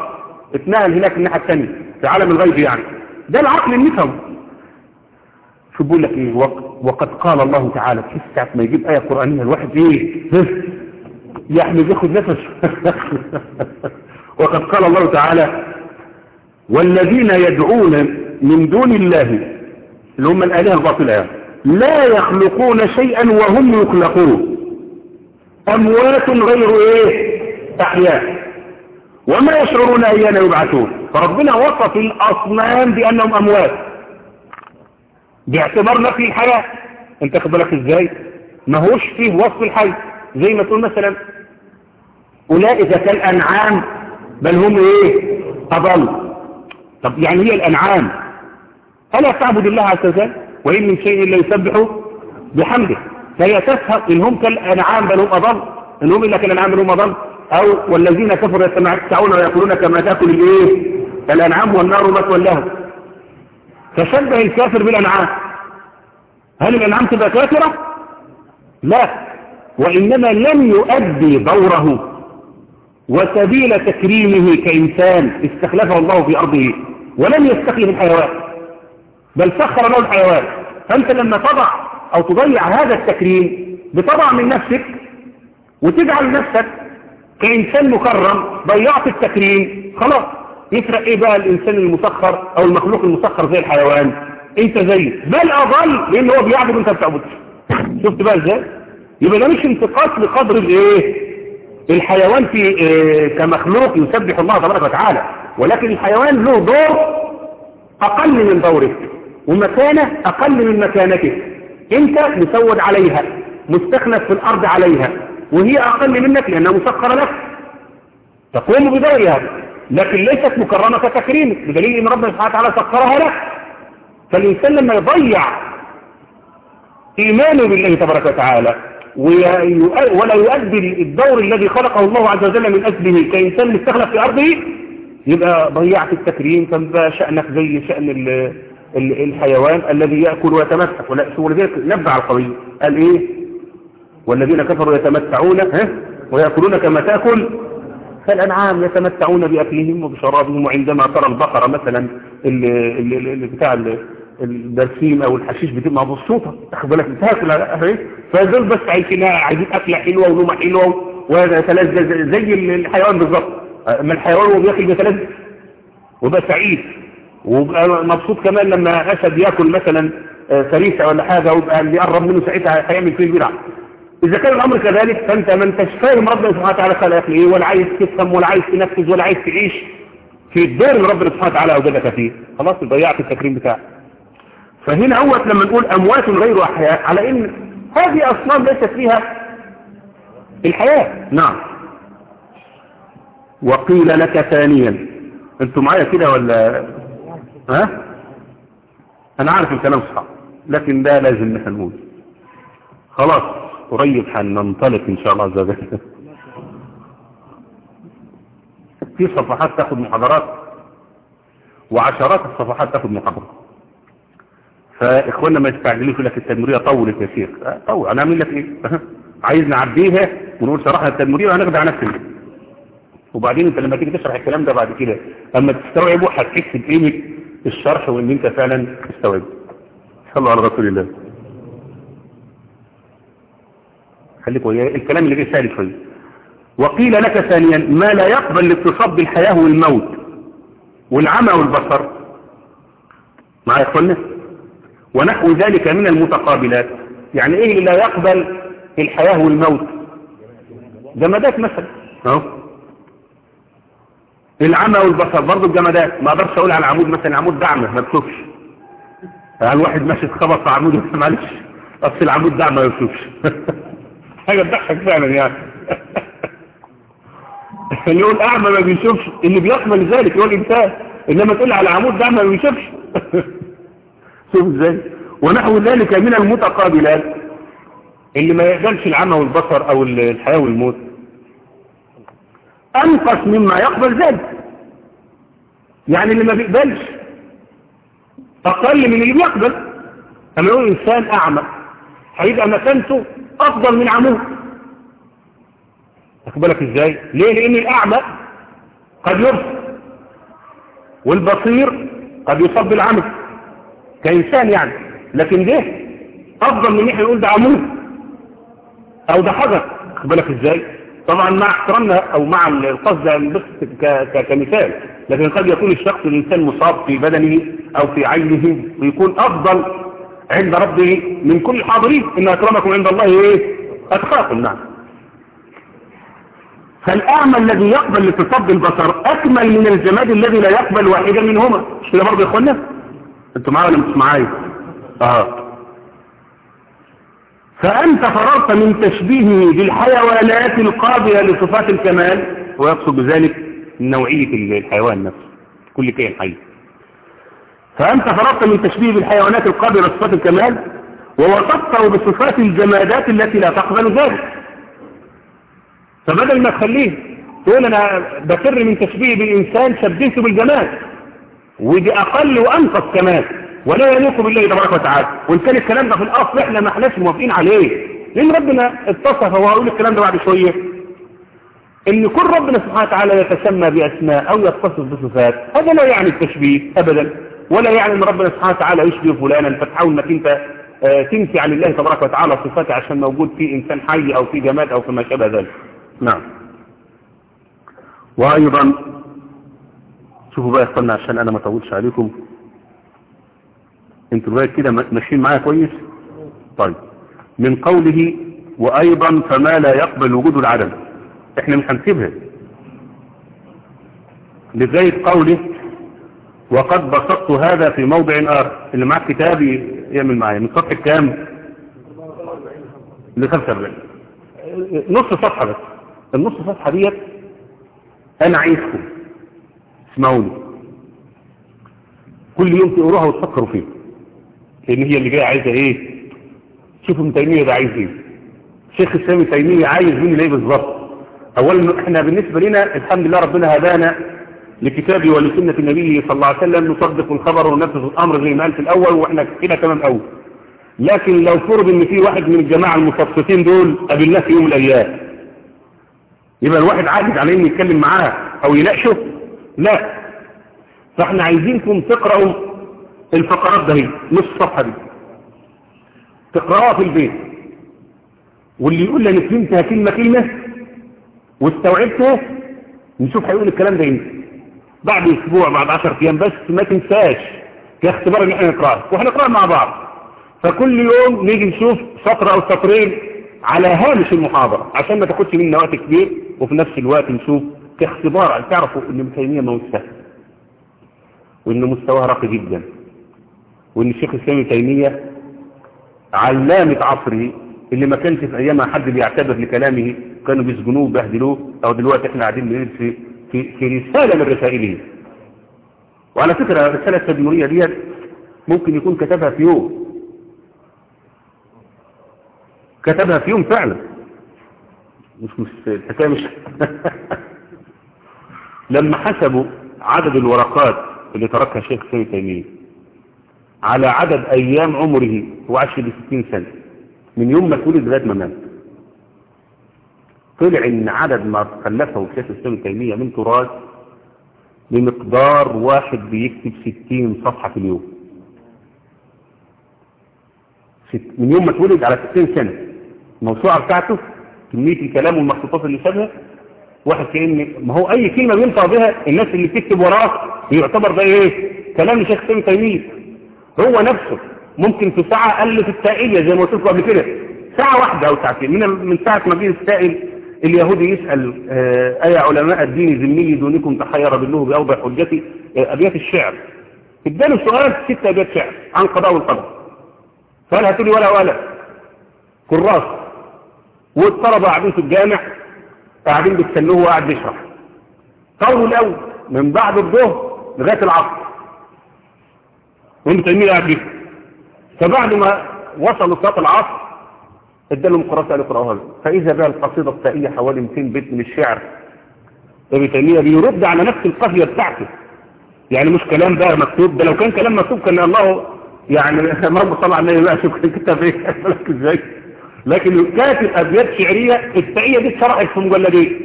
اتنقل هناك الناحية الثانية في عالم الغيب يعني. ده العقل اللي شو بقول لك؟ إيه؟ وقد قال الله تعالى في ساعه ما يجيب آية قرآنية الواحد إيه؟ يعني بياخد نفس. (laughs) وقد قال الله تعالى والذين يدعون من دون الله اللي هم الآلهة الباطلة لا يخلقون شيئا وهم يخلقون. أموات غير إيه؟ أحياء. وما يشعرون أيان يبعثون. فربنا وصف الأصنام بأنهم أموات. باعتبار نفي الحياة. أنت خبرك إزاي؟ ما هوش فيه وصف الحي. زي ما تقول مثلا أولئك كالأنعام بل هم إيه؟ أضل. طب يعني هي الأنعام. ألا تعبد الله عز وجل؟ وإن من شيء إلا يسبح بحمده. فهي تفهم إن هم كالأنعام بل هم أضل. إن هم إلا كالأنعام بل هم أضل. أو والذين كفروا يتمعون ويقولون كما تأكل الإيه؟ الأنعام والنار مثوى لهم. فشبه الكافر بالأنعام. هل الأنعام تبقى كافرة؟ لا. وإنما لم يؤدي دوره وسبيل تكريمه كإنسان استخلفه الله في أرضه ولم يستخلف الحيوان. بل سخر له الحيوان. فأنت لما تضع أو تضيع هذا التكريم بتضع من نفسك وتجعل نفسك كإنسان مكرم ضيعت التكريم خلاص. يفرق إيه بقى الإنسان المسخر أو المخلوق المسخر زي الحيوان؟ أنت زيه بل أضل لأن هو بيعبد وأنت بتعبدش. شفت بقى إزاي؟ يبقى ده مش انتقاص لقدر الإيه؟ الحيوان في إيه كمخلوق يسبح الله تبارك وتعالى. ولكن الحيوان له دور أقل من دورك ومكانة أقل من مكانتك أنت مسود عليها مستخلف في الأرض عليها. وهي أقل منك لأنها مسخرة لك. تقوم بدورها لكن ليست مكرمة كتكريمك بدليل أن ربنا سبحانه وتعالى سخرها لك. فالإنسان لما يضيع إيمانه بالله تبارك وتعالى ولا يؤدي الدور الذي خلقه الله عز وجل من أجله كإنسان مستخلف في أرضه يبقى ضيعت التكريم فبقى شأنك زي شأن الحيوان الذي يأكل ويتمسك ولذلك نبع القضية قال إيه؟ والذين كفروا يتمتعون ها؟ ويأكلون كما تأكل. فالأنعام يتمتعون بأكلهم وبشرابهم وعندما ترى البقرة مثلا اللي بتاع البرسيم أو الحشيش بتبقى مبسوطة. تاخد بالك؟ بتاكل فدول بس عايزين عايزين أكلة حلوة ونومة حلوة وتلذذ زي الحيوان بالظبط ما الحيوان وهو بياكل بيتلذذ. ويبقى سعيد. ويبقى مبسوط كمان لما أسد يأكل مثلا فريسة ولا حاجة ويبقى اللي يقرب منه ساعتها هيعمل فيه البدع إذا كان الأمر كذلك فأنت ما انتش فاهم ربنا سبحانه وتعالى خلقك إيه ولا عايز تفهم ولا عايز تنفذ ولا عايز تعيش في الدور اللي ربنا سبحانه وتعالى أوجدك فيه. خلاص ضيعت التكريم بتاعك. فهنا أول لما نقول أموات غير أحياء على إن هذه أصنام ليست فيها الحياة. نعم. وقيل لك ثانيا. أنتوا معايا كده ولا؟ ها؟ أنا عارف الكلام صح لكن ده لازم نحن نقول. خلاص. قريب هننطلق إن شاء الله عز وجل. في صفحات تاخد محاضرات وعشرات الصفحات تاخد محاضرات. فإخواننا ما يستعجلوش لك التدميريه طولت يا شيخ. طول. أنا أعمل لك إيه؟ عايز نعديها ونقول صراحة التدميريه وهنخدع نفسنا. وبعدين أنت لما تيجي تشرح الكلام ده بعد كده أما تستوعبه هتحس بقيمة الشرح وإن أنت فعلا تستوعبه. صلوا على رسول الله. خليك وياه الكلام اللي جاي سهل شوية. وقيل لك ثانيا ما لا يقبل الاتصاب بالحياة والموت والعمى والبصر. مع إخواننا؟ ونحو ذلك من المتقابلات. يعني إيه اللي لا يقبل الحياة والموت؟ جمادات مثلا. أهو. العمى والبصر برضه الجمادات. ما أقدرش أقول على عمود مثلا عمود دعمه ما بشوفش يعني الواحد ماشي اتخبط في عمود (laughs) معلش. اصل العمود دعمه ما بشوفش (laughs) حاجة تضحك فعلا يعني. (laughs) اللي يقول أعمى ما بيشوفش اللي بيقبل ذلك هو الانسان إنما تقول على عمود دعمه ما بيشوفش. (laughs) شوف إزاي. ونحو ذلك من المتقابلات. اللي ما يقبلش العمى والبصر أو الحياة والموت. أنقص مما يقبل ذلك. يعني اللي ما بيقبلش. أقل من اللي بيقبل. أما يقول إنسان أعمى هيبقى مكانته أفضل من عمود. أقبلك إزاي؟ ليه؟ لأن الأعمى قد يبصر والبصير قد يصاب بالعمى كإنسان يعني. لكن ده أفضل من إحنا نقول ده عمود أو ده حجر. أقبلك إزاي؟ طبعا مع احترامنا أو مع القصد بس كمثال لكن قد يكون الشخص الإنسان مصاب في بدنه أو في عينه ويكون أفضل عند ربه من كل الحاضرين. إن أكرمكم عند الله إيه؟ أتقاكم. نعم. فالاعمى الذي يقبل الاتصاب بالبصر أكمل من الجماد الذي لا يقبل واحدا منهما. مش كده برضه يا اخوانا أنتوا معايا ولا مش معايا؟ آه. فأنت فررت من تشبيهه بالحيوانات القابلة لصفات الكمال ويقصد بذلك نوعية الحيوان نفسه كل كائن حي. فأنت فرضت من تشبيه بالحيوانات القابلة صفات الكمال ووصفته بصفات الجمادات التي لا تقبل ذلك. فبدل ما تخليه تقول أنا بفر من تشبيه بالإنسان شبهته بالجماد ودي أقل وأنقص كمان ولا يليق بالله تبارك وتعالى. وإن كان الكلام ده في الأصل إحنا ما إحناش موافقين عليه. لأن ربنا اتصف وهقول الكلام ده بعد شوية. إن كل ربنا سبحانه وتعالى يتسمى بأسماء أو يتصف بصفات هذا لا يعني التشبيه أبدا. ولا يعني أن ربنا سبحانه وتعالى يشبه فلانا فتحاول أنك أنت تنفي عن الله تبارك وتعالى صفاته عشان موجود في إنسان حي أو في جماد أو فيما شابه ذلك. نعم. وأيضا شوفوا بقى استنى عشان أنا ما أطولش عليكم. أنتوا لغايه كده ماشيين معايا كويس؟ طيب. من قوله وأيضا فما لا يقبل وجود العدم. إحنا مش هنسيبها. لغاية قوله وقد بسطت هذا في موضع آخر. اللي معاه كتاب يعمل معايا. من صفحة كام؟ ل 45 نص صفحة بس. النص صفحة ديت أنا عايزكم اسمعوني كل يوم تقروها وتفكروا فيها. لأن هي اللي جاية عايزة إيه؟ شوفوا ابن تيمية ده عايز إيه. شيخ الإسلام ابن تيمية عايز مني إيه بالظبط؟ أولا إحنا بالنسبة لنا الحمد لله ربنا هدانا لكتابه ولسنة النبي صلى الله عليه وسلم نصدق الخبر وننفذ الأمر زي ما قال في الأول وإحنا كده تمام أول لكن لو فرض إن في واحد من الجماعة المصفصين دول قابلناه في يوم من الأيام. يبقى الواحد عاجز عليه إنه يتكلم معاه أو يناقشه؟ لا. فإحنا عايزينكم تقرأوا الفقرات ده نص صفحة دي. تقرأها في البيت. واللي يقول لي فهمتها كلمة كلمة واستوعبتها نشوف هيقول الكلام ده إمتى. بعد أسبوع بعد 10 أيام بس ما تنساش كاختبار إن إحنا نقراه وهنقراه مع بعض. فكل يوم نيجي نشوف سطر أو سطرين على هامش المحاضرة عشان ما تاخدش منا وقت كبير وفي نفس الوقت نشوف كاختبار تعرفوا إن ابن تيميه ما هو سهل وإن مستواه راقي جدا وإن الشيخ الاسلام ابن تيمية علامة عصره اللي ما كانش في أيامها حد بيعتبر لكلامه كانوا بيسجنوه وبهدلوه أو دلوقتي إحنا قاعدين بنقول في في رسالة من رسائله. وعلى فكرة الرسالة التدمرية ديت ممكن يكون كتبها في يوم. كتبها في يوم فعلا. مش مش الحكاية مش (laughs) لما حسبوا عدد الورقات اللي تركها الشيخ سيد تيمية على عدد أيام عمره هو عاش ب 60 سنة من يوم ما اتولد لغاية ما مات. طلع إن عدد ما خلفه الشيخ الإسلام تيمية من تراث بمقدار واحد بيكتب 60 صفحة في اليوم. من يوم ما اتولد على 60 سنة. الموسوعة بتاعته كمية الكلام والمخطوطات اللي سابها واحد كأن ما هو أي كلمة بينطق بها الناس اللي بتكتب وراه يعتبر ده إيه؟ كلام الشيخ الإسلام تيمية هو نفسه ممكن في ساعة ألف السائلية زي ما قلت لكم قبل كده. ساعة واحدة أو ساعتين. من من ساعة ما جه السائل اليهودي يسأل آه أي علماء الدين ذمي دونكم تحير بالله بأوضح حجتي آه أبيات الشعر. اداله سؤال ست أبيات شعر عن قضاء والقدر فقال هاتوا لي ولا ولا؟ كراس. والطلبة قاعدين في الجامع قاعدين بيستنوه وقاعد بيشرح قوله الأول من بعد الظهر لغاية العصر. وابن تيمية قاعد فبعد ما وصلوا صلاة العصر ادالهم قراءة قالوا اقرأوها فإذا بقى القصيدة التائية حوالي 200 بيت من الشعر ابن تيمية بيرد على نفس القافية بتاعته. يعني مش كلام بقى مكتوب ده لو كان كلام مكتوب كان الله يعني اللهم صل على النبي بقى شوف كتاب إيه؟ (laughs) لك إزاي؟ لكن كاتب ابيات شعريه التائيه دي اتشرحت في مجلدين.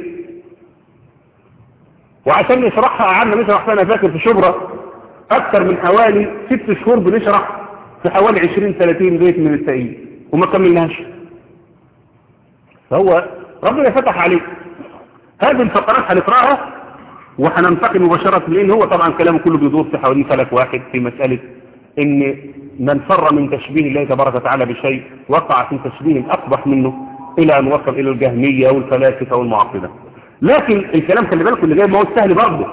وعشان نشرحها قعدنا نشرح أنا فاكر في شبرا أكثر من حوالي ست شهور بنشرح في حوالي 20 30 بيت من التائيه وما كملناش فهو ربنا فتح عليه. هذه الفقرات هنقراها وهننتقل مباشرة لأن هو طبعا كلامه كله بيدور في حوالين فلك واحد في مسألة إن من فر من تشبيه الله تبارك وتعالى بشيء وقع في تشبيه أقبح منه إلى أن وصل إلى الجهمية والفلاسفة والمعقدة لكن الكلام خلي بالكم اللي جاي ما هو سهل برضه.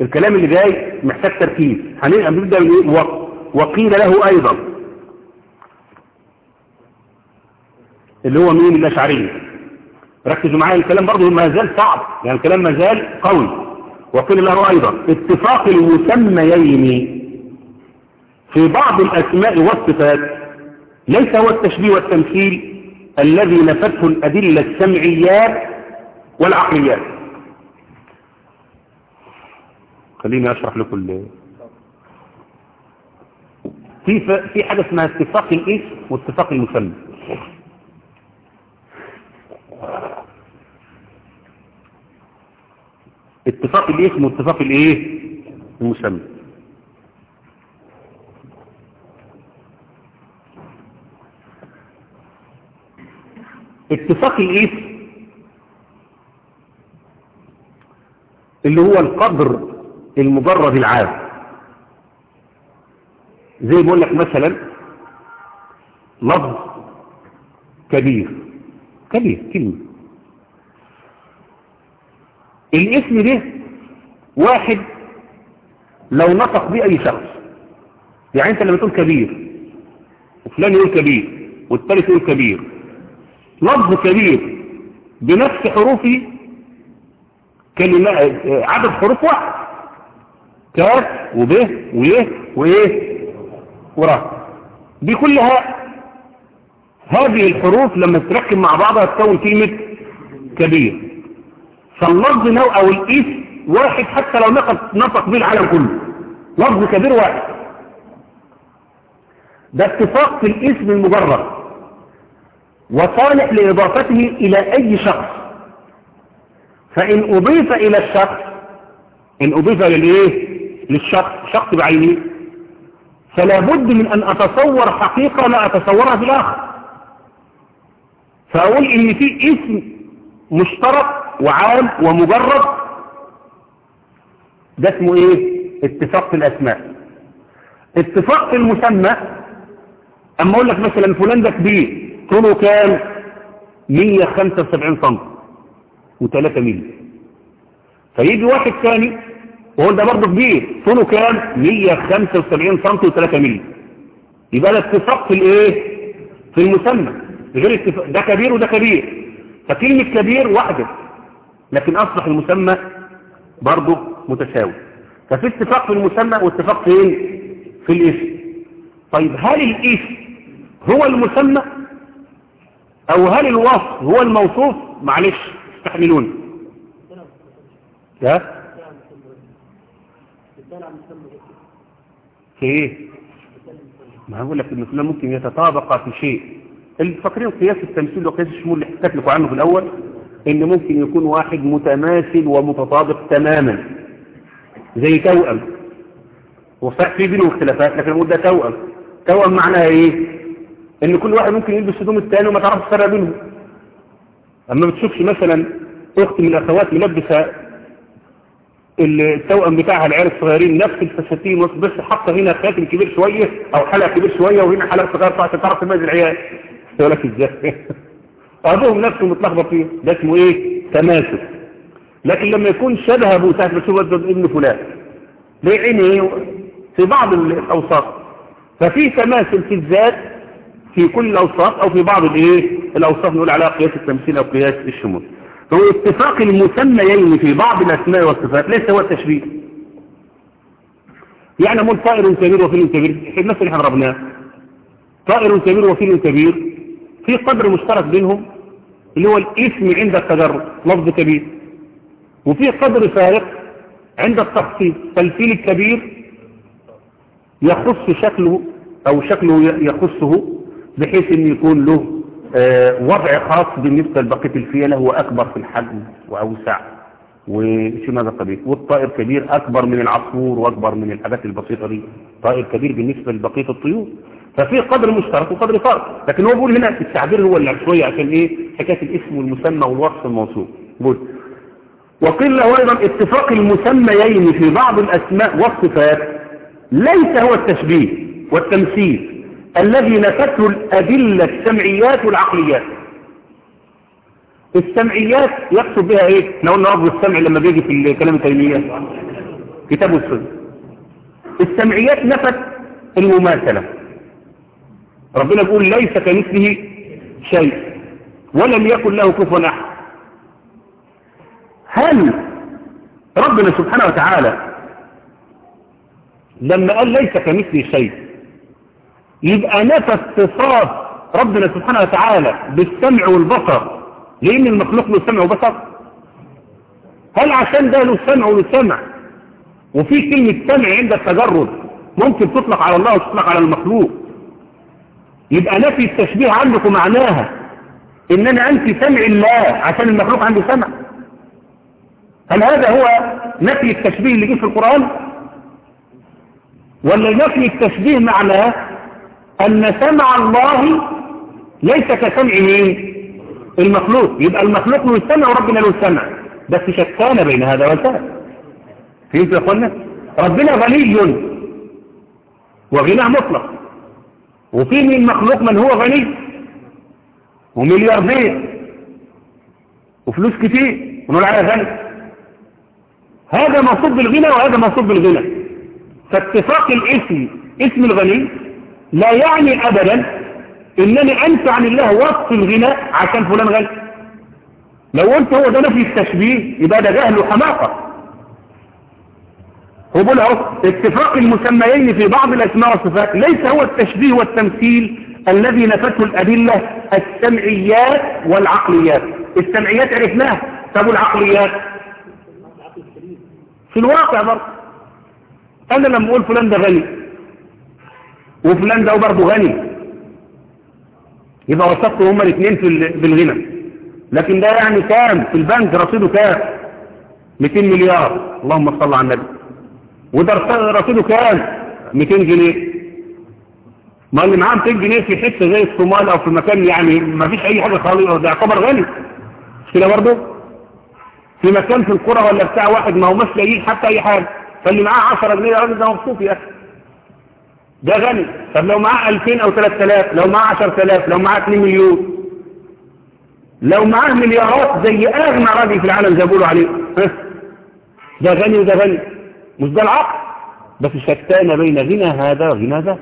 الكلام اللي جاي محتاج تركيز. هنبدأ من وقيل له أيضا اللي هو مين؟ الأشعرية ركزوا معايا الكلام برضه ما زال صعب يعني الكلام ما زال قوي. وقيل له أيضا اتفاق المسميين في بعض الأسماء والصفات ليس هو التشبيه والتمثيل الذي نفته الأدلة السمعيات والعقليات. خليني أشرح لكم ال- في في حاجة اسمها اتفاق الاسم واتفاق المسمى. اتفاق الاسم واتفاق الايه؟ المسمى. اتفاق الاسم اللي هو القدر المجرد العام. زي بقول لك مثلا لفظ كبير. كبير كلمة. الاسم ده واحد لو نطق به أي شخص. يعني أنت لما تقول كبير وفلان يقول كبير والثالث يقول كبير. لفظ كبير بنفس حروفه كلمة عدد حروف واحد. كاف وب ويه وايه وراء دي كلها هذه الحروف لما تركب مع بعضها تكون كلمة كبير. فاللفظ نوع أو الإسم واحد حتى لو نطق نطق به العالم كله. لفظ كبير واحد. ده اتفاق في الاسم المجرد. وصالح لإضافته إلى أي شخص. فإن أضيف إلى الشخص إن أضيف للإيه؟ للشخص شخص بعينه. فلا بد من أن أتصور حقيقة لا أتصورها في الآخر. فأقول إن في اسم مشترك وعام ومجرد ده اسمه إيه؟ اتفاق في الأسماء. اتفاق في المسمى أما أقول لك مثلا فلان ده كبير طوله كام 175 سم و3 مللي. فيجي واحد ثاني وهو ده برضه كبير طوله كام 175 سم و3 مللي. يبقى ده اتفاق في الايه؟ في المسمى. غير اتفاق ده كبير وده كبير. فكلمة كبير واحدة لكن أصبح المسمى برضه متساوي. ففي اتفاق في المسمى واتفاق فين؟ في الاسم. طيب هل الاسم هو المسمى؟ أو هل الوصف هو الموصوف؟ معلش استحملوني. ده في إيه؟ ما هقول لك ان ممكن يتطابق في شيء. الفاكرين قياس التمثيل وقياس الشمول اللي حكيت لكم عنه في الأول. إن ممكن يكون واحد متماثل ومتطابق تماما. زي توأم. وصح في بينهم اختلافات لكن ده توأم. توأم معناها إيه؟ إن كل واحد ممكن يلبس هدوم التاني وما تعرفش تفرق بينهم. أما بتشوفش مثلا أخت من الاخوات ملبسة التوأم بتاعها العيال الصغيرين نفس الفساتين بس حاطة هنا خاتم كبير شوية أو حلقة كبير شوية وهنا حلقة صغيرة عشان تعرف تميز العيال. يقول لك إزاي؟ (laughs) ابوهم نفسه متلخبط فيه ده اسمه إيه؟ تماسك. لكن لما يكون شبه ابوه ساعه ما ابن فلان. ليه عيني في بعض الاوصاف ففي تماثل في الذات في كل الاوصاف أو في بعض الإيه؟ الاوصاف نقول عليها قياس التمثيل أو قياس الشمول. هو اتفاق المسميين في بعض الأسماء والصفات ليس هو التشبيه يعني نقول طائر كبير وفيل كبير النفس اللي إحنا ضربناه. طائر كبير وفيل كبير في قدر مشترك بينهم اللي هو الاسم عند التجرد لفظ كبير. وفي قدر فارق عند التخصيص فالفيل الكبير يخص شكله أو شكله يخصه بحيث إن يكون له وضع خاص بالنسبة لبقية الفيلة هو أكبر في الحجم وأوسع. وشي ماذا قبيل والطائر كبير أكبر من العصفور وأكبر من الحاجات البسيطة دي. طائر كبير بالنسبة لبقية الطيور. ففي قدر مشترك وقدر فارق لكن هو بيقول هنا التعبير هو اللي شوية عشان إيه؟ حكاية الاسم والمسمى والوصف الموصول. بيقول وقيل له أيضا اتفاق المسميين في بعض الأسماء والصفات ليس هو التشبيه والتمثيل الذي نفته الأدلة السمعيات والعقليات. السمعيات يقصد بها إيه؟ إحنا قلنا رب السمع لما بيجي في الكلام التيمية. كتاب السنة. السمعيات نفت المماثلة. ربنا بيقول ليس كمثله شيء ولم يكن له كفوا أحد. هل ربنا سبحانه وتعالى لما قال ليس كمثله شيء يبقى نفى اتصاف ربنا سبحانه وتعالى بالسمع والبصر؟ لأن المخلوق له سمع وبصر. هل عشان ده له سمع وله سمع؟ وفي كلمة سمع عند التجرد ممكن تطلق على الله وتطلق على المخلوق. يبقى نفي التشبيه عندكم معناها ان أنا أنفي سمع الله عشان المخلوق عنده سمع. هل هذا هو نفي التشبيه اللي جه في القرآن؟ ولا نفي التشبيه معناه أن سمع الله ليس كسمع مين المخلوق؟ يبقى المخلوق له السمع وربنا له السمع بس شتان بين هذا وذاك فهمت يا أخوانا؟ ربنا غني. وغنى مطلق. وفي من المخلوق من هو غني؟ وملياردير. وفلوس كتير ونقول على غني. هذا موصوف بالغنى وهذا موصوف بالغنى. فاتفاق الاسم اسم الغني لا يعني ابدا إنني انت عن الله وصف الغنى عشان فلان غني. لو قلت هو ده نفي التشبيه يبقى ده جهل وحماقة. هو بيقول اهو اتفاق المسميين في بعض الأسماء والصفات ليس هو التشبيه والتمثيل الذي نفته الأدلة السمعيات والعقليات. السمعيات عرفناها. طب والعقليات؟ في الواقع برضه. أنا لما أقول فلان ده غني وفلان ده برضه غني يبقى وصفته هما الاثنين بالغنى لكن ده يعني كام؟ في البنك رصيده كام؟ 200 مليار. اللهم صل على النبي. وده رصيده كام 200 جنيه. ما اللي معاه 200 جنيه في حتة زي الصومال أو في مكان يعني ما فيش أي حاجة خالص. ده يعتبر غني. مش كده برضه؟ في مكان في القرى ولا بتاع واحد ما هو مش لاقيين حتى أي حاجة. فاللي معاه 10 جنيه الراجل ده مبسوط يا أخي. ده غني. طب لو معاه 2000 أو 3000 لو معاه 10000 لو معاه 2 مليون لو معاه مليارات زي أغنى راجل في العالم زي بيقولوا عليه. ده غني وده غني. مش ده العقل. بس شتان بين غنى هذا وغنى ذاك.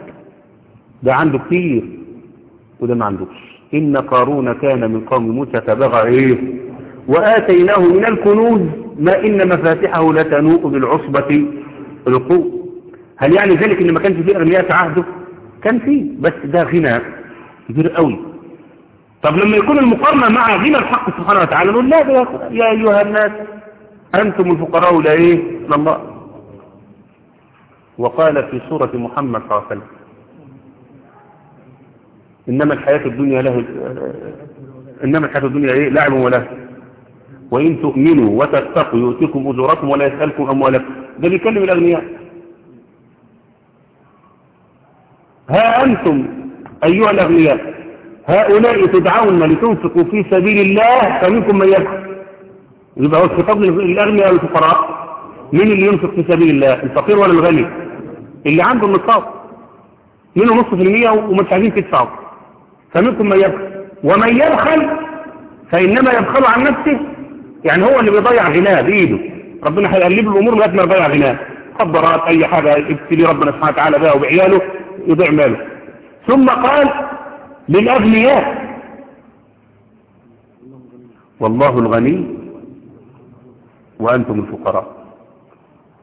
ده عنده كتير وده ما عندوش. إن قارون كان من قوم موسى فبغى إيه وآتيناه من الكنوز ما إن مفاتحه لتنوء بالعصبة القوة. هل يعني ذلك إن ما كانش فيه أغنياء في عهده؟ كان فيه بس ده غنى كبير قوي. طب لما يكون المقارنة مع غنى الحق سبحانه وتعالى نقول لا يا أيها الناس أنتم الفقراء لا إيه لله وقال في سورة محمد صلى الله عليه وسلم إنما الحياة الدنيا له إنما الحياة الدنيا إيه؟ لعب وله وإن تؤمنوا وتتقوا يؤتكم أجوركم ولا يسألكم أموالكم. ده بيكلم الأغنياء. ها أنتم أيها الأغنياء هؤلاء تدعون لتنفقوا في سبيل الله فمنكم من يبخل يبقى هو الخطاب للأغنياء والفقراء. مين اللي ينفق في سبيل الله الفقير ولا الغني؟ اللي عنده النصاب منه نصف في المية ومش عايزين تدفعوا فمنكم من يبخل. ومن يبخل فإنما يبخل عن نفسه يعني هو اللي بيضيع غناه بإيده. ربنا هيقلب له الأمور لغاية ما يضيع غناه. خبرات أي حاجة يبتلي ربنا سبحانه وتعالى بها وبعياله يضيع ماله. ثم قال للأغنياء. والله الغني وأنتم الفقراء.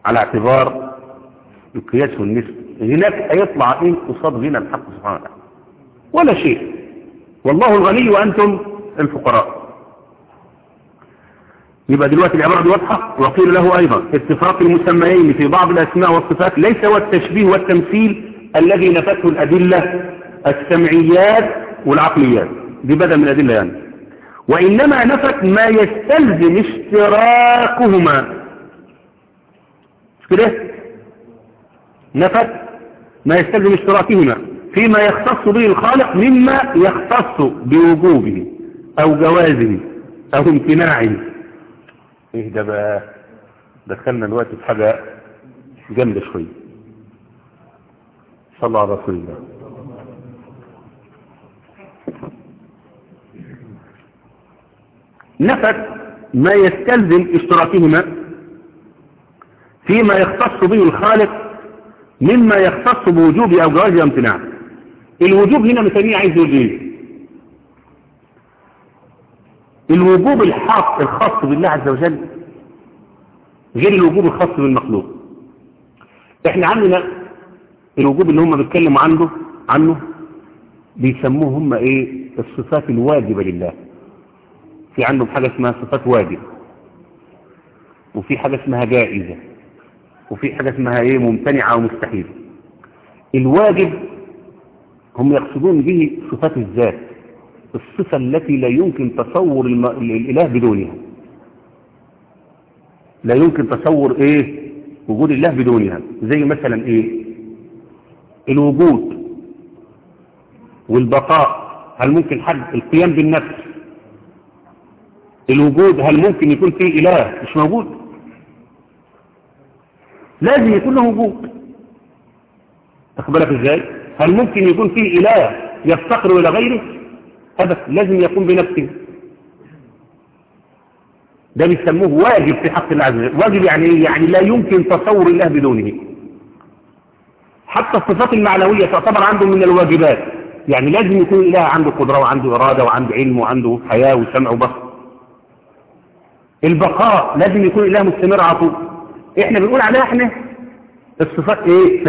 على اعتبار القياس والنسب هناك هيطلع إيه قصاد غنى الحق سبحانه وتعالى. ولا شيء. والله الغني وأنتم الفقراء. يبقى دلوقتي العبارة دي واضحة؟ وقيل له أيضا اتفاق المسميين في بعض الأسماء والصفات ليس هو التشبيه والتمثيل الذي نفته الأدلة السمعيات والعقليات. دي بدل من الأدلة يعني. وإنما نفت ما يستلزم اشتراكهما. كده نفت ما يستلزم اشتراكهما فيما يختص به الخالق مما يختص بوجوبه أو جوازه أو امتناعه. إيه ده بقى؟ دخلنا الوقت في حاجة جامدة شوية. صلى الله على رسول الله. نفت ما يستلزم اشتراكهما فيما يختص به الخالق مما يختص بوجوب أو جواز امتناع الوجوب هنا مثالية عايز يقول إيه الوجوب الحق الخاص بالله عز وجل غير الوجوب الخاص بالمخلوق. إحنا عندنا الوجوب اللي هم بيتكلموا عنه عنه بيسموه هم إيه؟ الصفات الواجبة لله. في عندهم حاجة اسمها صفات واجب وفي حاجة اسمها جائزة. وفي حاجة اسمها إيه؟ ممتنعة ومستحيلة. الواجب هم يقصدون به صفات الذات الصفة التي لا يمكن تصور. الإله بدونها. لا يمكن تصور إيه؟ وجود الله بدونها. زي مثلا إيه؟ الوجود والبقاء. هل ممكن حد القيام بالنفس؟ الوجود هل ممكن يكون فيه إله مش موجود؟ لازم يكون له وجود. اخبرك إزاي؟ هل ممكن يكون فيه إله يفتقر إلى غيره؟ هذا لازم يكون بنفسه. ده بيسموه واجب في حق الله عز وجل واجب يعني إيه؟ يعني لا يمكن تصور الله بدونه. حتى الصفات المعنوية تعتبر عنده من الواجبات. يعني لازم يكون إله عنده قدرة وعنده إرادة وعنده علم وعنده حياة وسمع وبصر. البقاء لازم يكون إله مستمر على طول. إحنا بنقول عليها إحنا الصفات إيه؟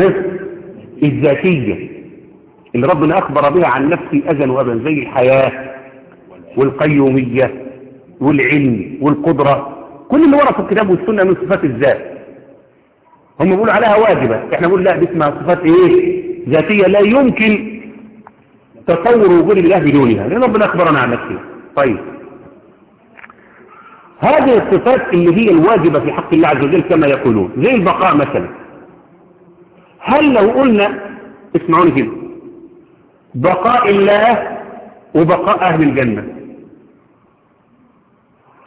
الذاتية. اللي ربنا أخبر بها عن نفسه ازل وابدا زي الحياة والقيومية والعلم والقدرة. كل اللي ورا في الكتاب والسنة من صفات الذات. هم بيقولوا عليها واجبة. إحنا بنقول لا دي اسمها صفات إيه؟ ذاتية. لا يمكن تصور وجود الله بدونها. لأن ربنا أخبرنا عن نفسه طيب. هذه الصفات اللي هي الواجبة في حق الله عز وجل كما يقولون. زي البقاء مثلا. هل لو قلنا اسمعوني كده بقاء الله وبقاء أهل الجنة.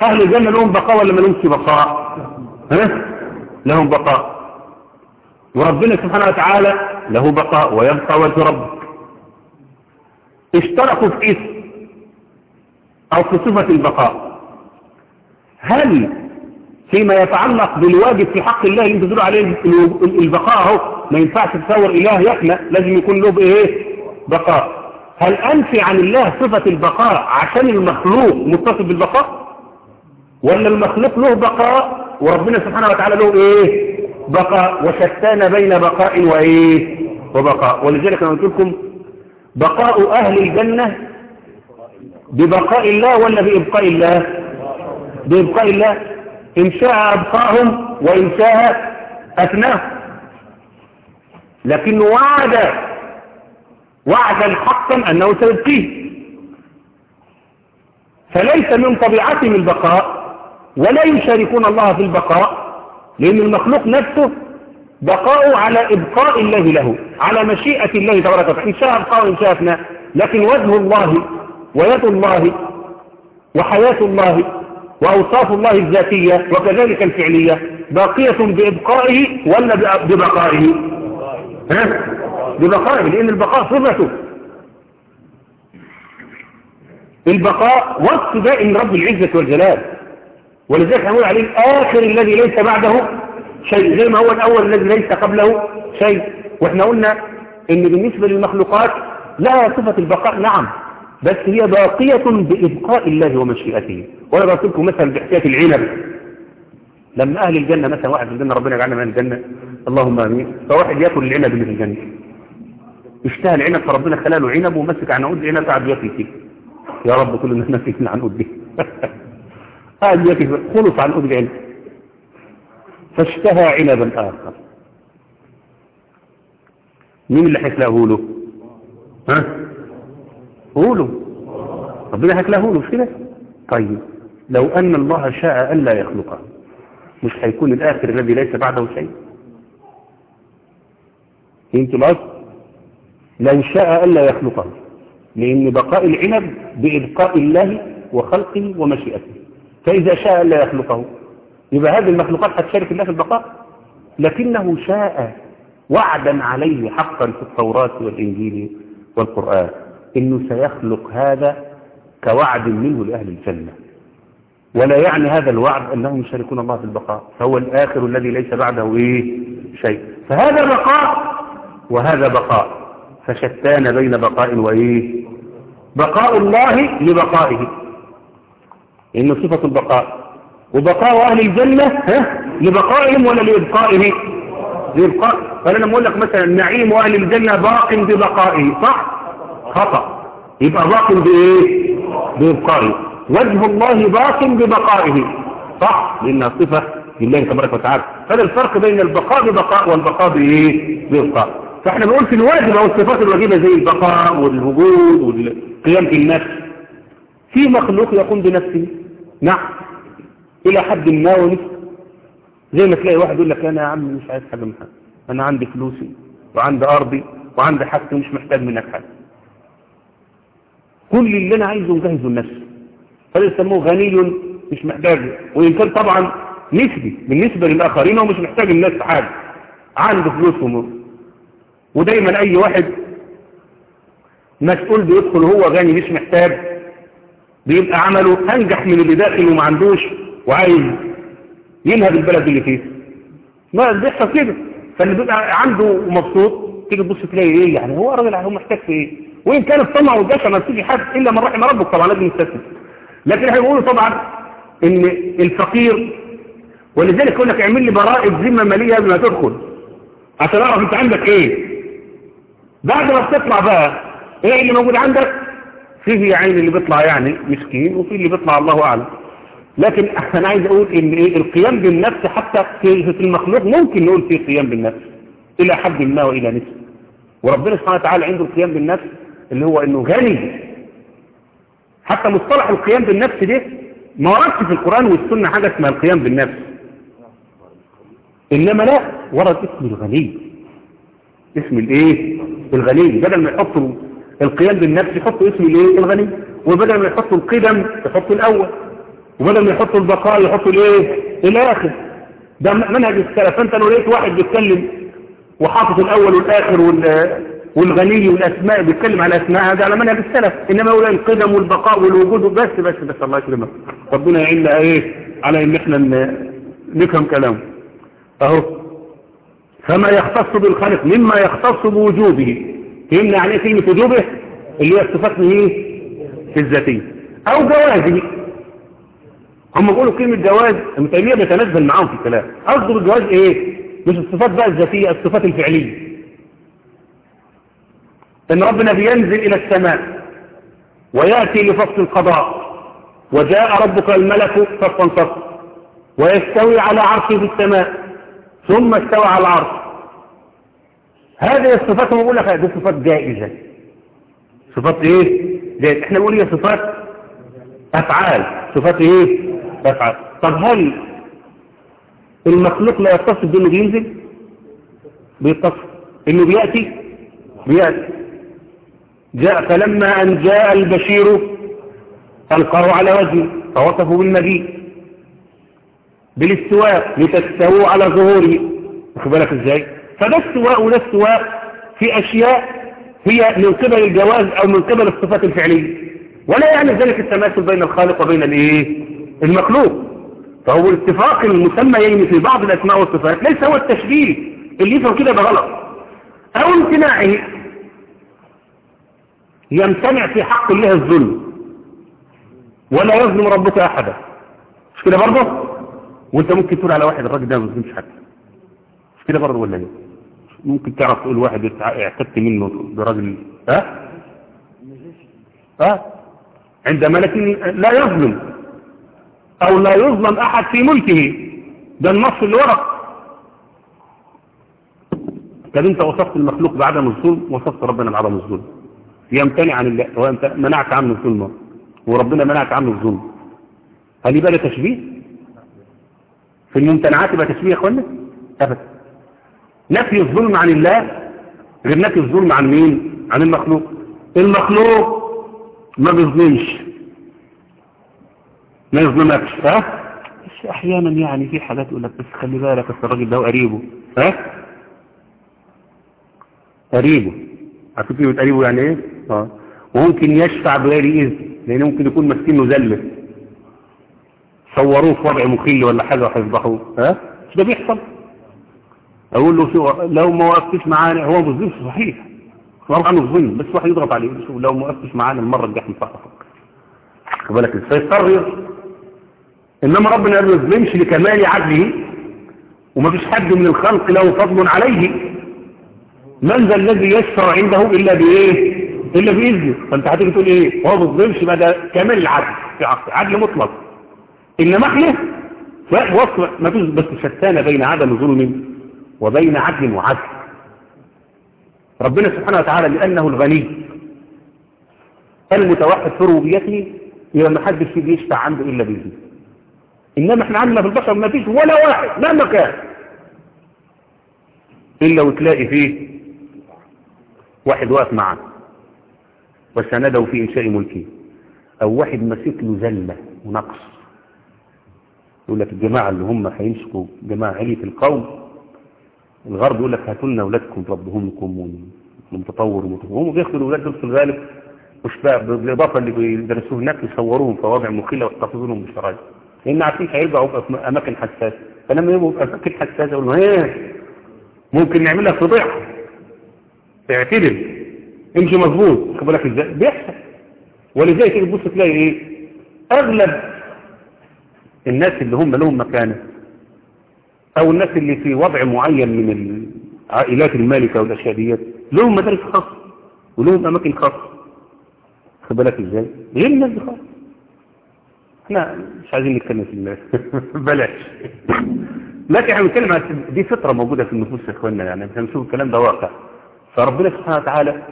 أهل الجنة لهم بقاء ولا ما لهمش بقاء؟ ها؟ لهم بقاء. وربنا سبحانه وتعالى له بقاء ويبقى وجه ربك. اشتركوا في اسم أو في صفة البقاء. هل فيما يتعلق بالواجب في حق الله اللي انت تقول عليه البقاء أهو؟ ما ينفعش تصور إله يحنى لازم يكون له بإيه؟ بقاء. هل أنفي عن الله صفة البقاء عشان المخلوق متصف بالبقاء؟ ولا المخلوق له بقاء وربنا سبحانه وتعالى له إيه؟ بقاء. وشتان بين بقاء وإيه؟ وبقاء. ولذلك أنا قلت لكم بقاء أهل الجنة ببقاء الله ولا بإبقاء الله؟ بإبقاء الله إن شاء أبقاهم وإن شاء أثناهم. لكنه وعد وعدا حقا أنه سيبقيه. فليس من طبيعتهم البقاء ولا يشاركون الله في البقاء لأن المخلوق نفسه بقاؤه على إبقاء الله له على مشيئة الله تبارك وتعالى. إن شاء أبقاه وإن شاء أثناء. لكن وجه الله ويد الله وحياة الله وأوصاف الله الذاتية وكذلك الفعلية باقية بإبقائه ولا ببقائه؟ ها؟ ببقائه لأن البقاء صفته. البقاء وصف دائم رب العزة والجلال. ولذلك هنقول عليه الآخر الذي ليس بعده شيء زي ما هو الأول الذي ليس قبله شيء. وإحنا قلنا إن بالنسبة للمخلوقات لها صفة البقاء نعم. بس هي باقية بإبقاء الله ومشيئته. وأنا قلت لكم مثلا بحكاية العنب. لما أهل الجنة مثلا واحد في الجنة ربنا يجعلنا من الجنة. اللهم آمين. فواحد يأكل العنب في الجنة. اشتهى العنب فربنا خلاله عنب ومسك عنقود العنب قاعد يأكل فيه. يا رب كل الناس ماسكين عنقود دي. (laughs) قاعد يأكل خلص عنقود العنب. فاشتهى عنبا آخر. مين اللي حكلاه له؟ ها؟ قولوا ربنا هتلاقيه له مش كده؟ طيب لو أن الله شاء ألا يخلقه مش هيكون الآخر الذي ليس بعده شيء؟ فهمت الأصل لو شاء ألا يخلقه لأن بقاء العنب بإبقاء الله وخلقه ومشيئته. فإذا شاء ألا يخلقه يبقى هذه المخلوقات هتشارك الله في البقاء؟ لكنه شاء وعدا عليه حقا في التوراة والإنجيل والقرآن. إنه سيخلق هذا كوعد منه لأهل الجنة. ولا يعني هذا الوعد أنهم يشاركون الله في البقاء فهو الآخر الذي ليس بعده إيه؟ شيء. فهذا بقاء وهذا بقاء فشتان بين بقاء وإيه؟ بقاء الله لبقائه. إنه صفة البقاء. وبقاء أهل الجنة ها؟ لبقائهم ولا لإبقائه؟ لإبقاء فأنا لما أقول لك مثلا نعيم أهل الجنة باق ببقائه صح؟ خطأ. يبقى باق بإيه؟ بإبقائه. وجه الله باق ببقائه. صح؟ لأنها صفة لله تبارك وتعالى. هذا الفرق بين البقاء ببقاء والبقاء بإيه؟ بإبقاء. فإحنا بنقول في الواجب أو الصفات الواجبة زي البقاء والوجود والقيام بالنفس. في مخلوق يقوم بنفسه؟ نعم. إلى حد ما ونفسه. زي ما تلاقي واحد يقول لك أنا يا عم مش عايز حاجة من حاجة أنا عندي فلوسي وعندي أرضي وعندي حاجتي ومش محتاج منك حاجة. كل اللي أنا عايزه مجهزه لنفسي فده يسموه غني مش محتاج. وإن كان طبعا نسبي بالنسبة للآخرين هو مش محتاج الناس حاجة عنده فلوس ومر ودايما أي واحد مسؤول بيدخل هو غني مش محتاج بيبقى عمله أنجح من اللي داخل وما عندوش وعايز ينهب البلد اللي فيه. ما بيحصل كده. فاللي بيبقى عنده مبسوط تيجي تبص تلاقي إيه يعني؟ هو راجل محتاج في إيه؟ وإن كان الطمع والجشع ما تيجي حد إلا من رحم ربك طبعا لازم يستثنى لكن إحنا بنقول طبعا إن الفقير ولذلك يقول لك اعمل لي براءة ذمة مالية قبل ما تدخل. عشان أعرف أنت عندك إيه. بعد ما بتطلع بقى إيه اللي موجود عندك؟ فيه يا عيني اللي بيطلع يعني مسكين وفيه اللي بيطلع الله أعلم. لكن أنا عايز أقول إن إيه القيام بالنفس حتى في المخلوق ممكن نقول فيه قيام بالنفس إلى حد ما وإلى نسبه وربنا سبحانه وتعالى عنده القيام بالنفس اللي هو إنه غني. حتى مصطلح القيام بالنفس ده ما وردش في القرآن والسنة حاجة اسمها القيام بالنفس. إنما لا ورد اسم الغني. اسم الإيه؟ الغني. بدل ما يحطوا القيام بالنفس يحطوا اسم الإيه؟ الغني. وبدل ما يحطوا القدم يحطوا الأول. وبدل ما يحطوا البقاء يحطوا الإيه؟ الآخر. ده منهج السلف. فانت لو لقيت واحد بيتكلم وحاطط الأول والآخر والغني والأسماء بيتكلم على أسماء هذا على منهج السلف. إنما يقول القدم والبقاء والوجود بس بس بس الله يكرمك. ربنا يعيننا إيه؟ على إن إحنا نفهم كلامه. أهو. فما يختص بالخالق مما يختص بوجوبه. فهمنا إيه كلمة وجوبه؟ اللي هي الصفات إيه؟ الذاتية. أو جوازه هم بيقولوا كلمة جواز ابن تيمية بيتنزل معاهم في الكلام. قصده بالجواز إيه؟ مش الصفات بقى الذاتية الصفات الفعلية. إن ربنا بينزل إلى السماء ويأتي لفصل القضاء وجاء ربك الملك صفا صفا ويستوي على عرشه في السماء ثم استوى على العرش. هذه الصفات هم بقول لك دي صفات جائزة. صفات إيه؟ جائزة. إحنا بنقول هي صفات أفعال. صفات إيه؟ أفعال. طب هل المخلوق لا يتصف بأنه بينزل؟ بيتصف. إنه بيأتي؟ بيأتي. جاء فلما أن جاء البشير القاه على وجهه فوصفه بالمجيء. بالاستواء لتستووا على ظهوره. بالك إزاي؟ فده استواء وده استواء في أشياء هي من قبل الجواز أو من قبل الصفات الفعلية. ولا يعني ذلك التماثل بين الخالق وبين الإيه؟ المخلوق. فهو الاتفاق المسميين في بعض الأسماء والصفات ليس هو التشبيه. اللي يفهم كده ده غلط. أو امتناعه. يمتنع في حق الله الظلم ولا يظلم ربك أحدا. مش كده برضه؟ وأنت ممكن تقول على واحد الراجل ده ما بيظلمش حد. مش كده برضه ولا إيه؟ ممكن تعرف تقول واحد اعتدت منه براجل ها؟ ها؟ عند ملك لا يظلم. أو لا يظلم أحد في ملكه. ده النص اللي ورق طب أنت وصفت المخلوق بعدم الظلم؟ وصفت ربنا بعدم الظلم. يمتنع عن الله وانت منعت عنه الظلم. وربنا منعك عنه الظلم. هل يبقى ده تشبيه؟ في الممتنعات يبقى تشبيه يا اخوانا ابدا. نفي الظلم عن الله غير نفي الظلم عن مين؟ عن المخلوق. المخلوق ما بيظلمش. ما يظلمكش ها؟ بس أحيانا يعني في حاجات يقول لك بس خلي بالك أصل الراجل ده قريبه. ها؟ قريبه. عارفين قريبه يعني إيه؟ وممكن يشفع بغير إذن لأن ممكن يكون ماسكين مذلل صوروه في وضع مخل ولا حاجة وهيفضحوه ها؟ مش ده بيحصل. أقول له لو ما وقفتش معانا هو ما بيظلمش صحيح. غلط عنه الظلم بس واحد يضغط عليه شوف لو ما وقفتش معانا المرة الجاية هنفقفك خد بالك فيضطر إنما ربنا ما بيظلمش لكمال عدله وما فيش حد من الخلق له فضل عليه. من ذا الذي يشفع عنده إلا بإيه؟ إلا بإذنه فأنت هتيجي تقول إيه؟ هو ما بيظلمش بقى ده كامل العدل. في عقل. عدل مطلق. إنما إحنا وصف ما فيش بس شتانة بين عدم ظلم وبين عدل وعدل. ربنا سبحانه وتعالى لأنه الغني. المتوحد في ربوبيته يبقى ما حدش فيه بيشفع عنده إلا بإذنه. إنما إحنا عندنا في البشر ما فيش ولا واحد مهما كان. إلا وتلاقي فيه واحد واقف معه وسنده في إنشاء ملكه أو واحد ماسك له زلة ونقص. يقول لك الجماعة اللي هم هيمسكوا جماعة علية القوم الغرب يقول لك هاتوا لنا أولادكم ربهم لكم ومتطور ومتطور هم الأولاد دول في الغالب. مش بالإضافة اللي بيدرسوه هناك يصوروهم في وضع مخيلة ويحتفظونهم بالشرايط. لأن عارفين هيرجعوا في أماكن حساسة. فلما يبقوا في أماكن حساسة يقولوا إيه؟ ممكن نعملها فضيحة. اعتدل. امشي مظبوط. خد بالك إزاي؟ بيحصل. ولذلك تبص تلاقي إيه؟ أغلب الناس اللي هم لهم مكانة أو الناس اللي في وضع معين من العائلات المالكة والاشياء ديت لهم مدارس خاصة ولهم أماكن خاصة. خد بالك إزاي؟ غير الناس دي خالص. إحنا مش عايزين نتكلم في الناس. (laughs) بلاش. لكن إحنا بنتكلم عن دي فطرة موجودة في النفوس يا إخواننا يعني بنشوف الكلام ده واقع. فربنا سبحانه وتعالى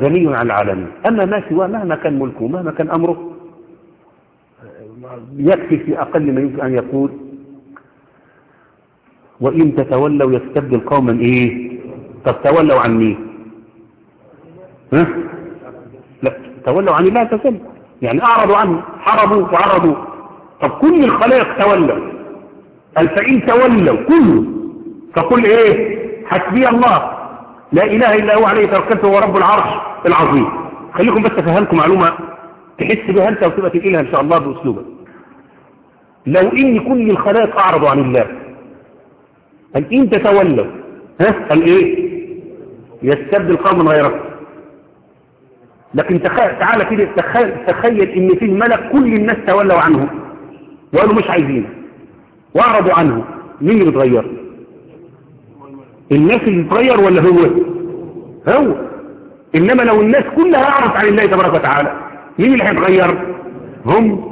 غني عن العالمين. أما ما سواه مهما كان ملكه مهما كان أمره يكفي في أقل ما يمكن أن يقول وإن تتولوا يستبدل قوما إيه؟ طب تولوا عن مين ها؟ لا تولوا عن الله تسلم يعني أعرضوا عنه حربوا وعرضوا. طب كل الخلائق تولوا. الفإن تولوا كله. فقل إيه؟ حسبي الله. لا إله إلا هو عليه توكلت هو رب العرش. العظيم. خليكم بس أفهمكم معلومة تحس بها أنت وتبقى تنقلها إن شاء الله بأسلوبك. لو إن كل الخلائق أعرضوا عن الله قال إن تتولوا ها؟ قال إيه؟ يستبدل قوما غيركم لكن تخيل تعالى كده تخيل, إن فيه ملك كل الناس تولوا عنه وقالوا مش عايزينه وأعرضوا عنه. مين اللي بيتغير الناس اللي بتغير ولا هو؟ هو. إنما لو الناس كلها أعرضت عن الله تبارك وتعالى مين اللي هيتغير هم.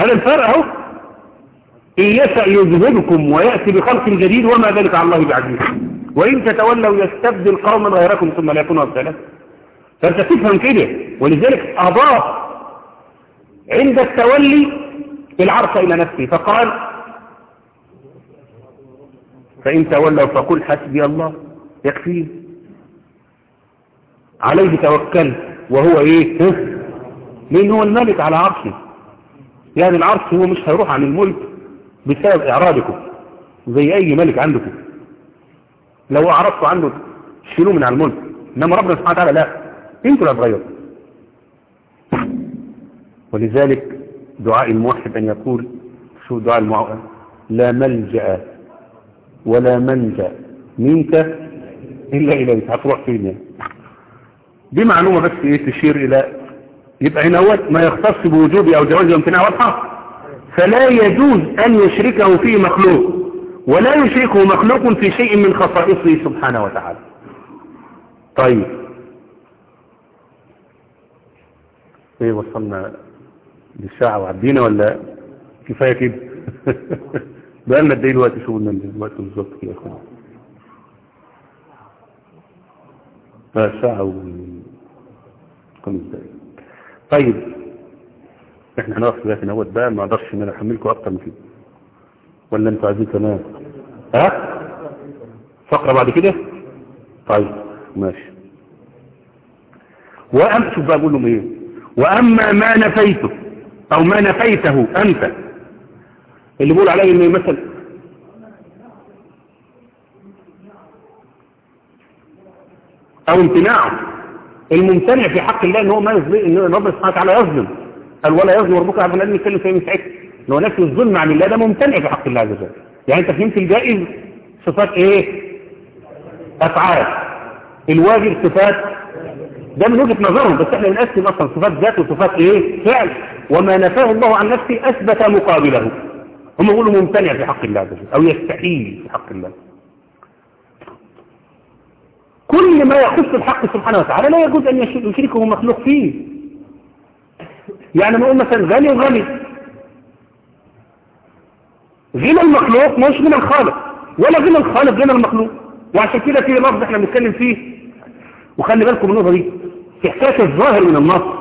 هذا الفرق أهو. إن يشاء يذهبكم ويأتي بخلق جديد وما ذلك على الله بعزيز. وإن تتولوا يستبدل قوما غيركم ثم لا يكونوا امثالكم فأنت تفهم كده. ولذلك أضاف عند التولي العرش إلى نفسه فقال فإن تولوا فقل حسبي الله. يكفيه عليه توكل وهو إيه؟ مين هو الملك على عرشه. يعني العرش هو مش هيروح عن الملك بسبب إعراضكم زي أي ملك عندكم. لو اعرضتوا عنه تشيلوه من على الملك إنما ربنا سبحانه وتعالى لا. أنتوا اللي هتغيروا ولذلك دعاء الموحد أن يقول شو دعاء الموحد لا ملجأ ولا منجأ منك إلا إليك. هتروح فين يعني؟ دي معلومة بس إيه تشير إلى يبقى هنا هو ما يختص بوجوب أو جواز وامتناع واضحة فلا يجوز أن يشركه فيه مخلوق ولا يشركه مخلوق في شيء من خصائصه سبحانه وتعالى. طيب. إيه وصلنا للساعة وعدينا ولا كفاية كده؟ (laughs) بقى لنا قد إيه الوقت شو قلنا الوقت بالظبط كده يا اخوانا ساعة و طيب إحنا هنقف دلوقتي نوت بقى ما أقدرش إن أنا أحملكم أكتر من كده. ولا أنتوا عايزين كمان؟ ها؟ فقرة بعد كده؟ طيب ماشي. وأم شوف بقى أقول لهم إيه؟ وأما ما نفيته أو ما نفيته أنت اللي بيقول عليه إنه مثلا أو امتناعه. الممتنع في حق الله إن هو ما يظلم إن ربنا سبحانه وتعالى يظلم. قال ولا يظلم ربك عبد الله يتكلم في مساعته إن هو نفس الظلم عن الله ده ممتنع في حق الله عز وجل. يعني أنت فهمت الجائز؟ صفات إيه؟ أفعال. الواجب صفات ده من وجهة نظرهم بس إحنا بنقسم أصلا صفات ذات وصفات إيه؟ فعل. وما نفاه الله عن نفسه أثبت مقابله. هم يقولوا ممتنع في حق الله عز وجل أو يستحيل في حق الله. كل ما يخص الحق سبحانه وتعالى لا يجوز أن يشركه مخلوق فيه. يعني ما أقول مثلا غني وغني. غنى المخلوق مش غنى الخالق. ولا غنى الخالق غنى المخلوق. وعشان كده في لفظ إحنا بنتكلم فيه. وخلي بالكم من النقطة دي. في حكايه الظاهر من النص.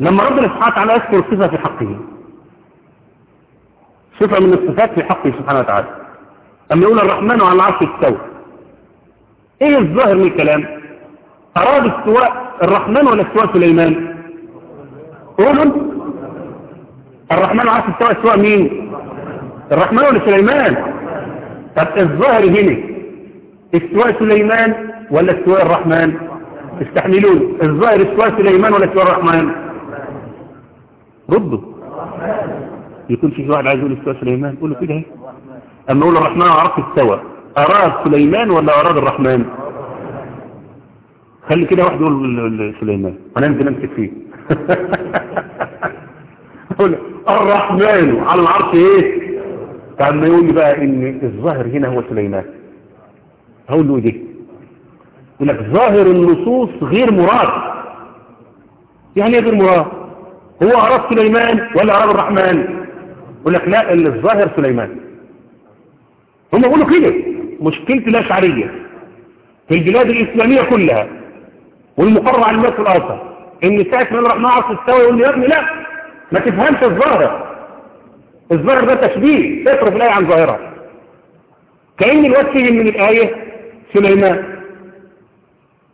لما ربنا سبحانه وتعالى يذكر صفة في حقه. صفة من الصفات في حقه سبحانه وتعالى. اما يقول الرحمن على العرش استوى. إيه الظاهر من الكلام؟ أراد استواء الرحمن ولا استواء سليمان؟ قولوا. الرحمن العرش استوى استواء مين؟ الرحمن ولا سليمان؟ طب الظاهر هنا استواء سليمان ولا استواء الرحمن؟ استحملون الظاهر استواء سليمان ولا استواء الرحمن؟ ردوا. يكون في واحد عايز يقول استواء سليمان قولوا كده. أما أقول الرحمن عرف استوى أراد سليمان ولا أراد الرحمن؟ خلي كده واحد يقول سليمان. أنا أنزل أمسك فيه. (laughs) الرحمن على العرش إيه؟ طب ما يقول لي بقى إن الظاهر هنا هو سليمان. هقول له إيه؟ يقول لك ظاهر النصوص غير مراد. يعني إيه غير مراد؟ هو أراد سليمان ولا أراد الرحمن؟ يقول لك لا الظاهر سليمان. هم يقولوا كده. مشكلة الاشعرية في البلاد الإسلامية كلها والمقرر على الناس الآخر إن ساعة استوى يقول لي يا ابني لا ما تفهمش الظاهر الظاهر ده تشبيه تصرف الآية عن ظاهرها. كأن الوقت فيه من الآية سليمان.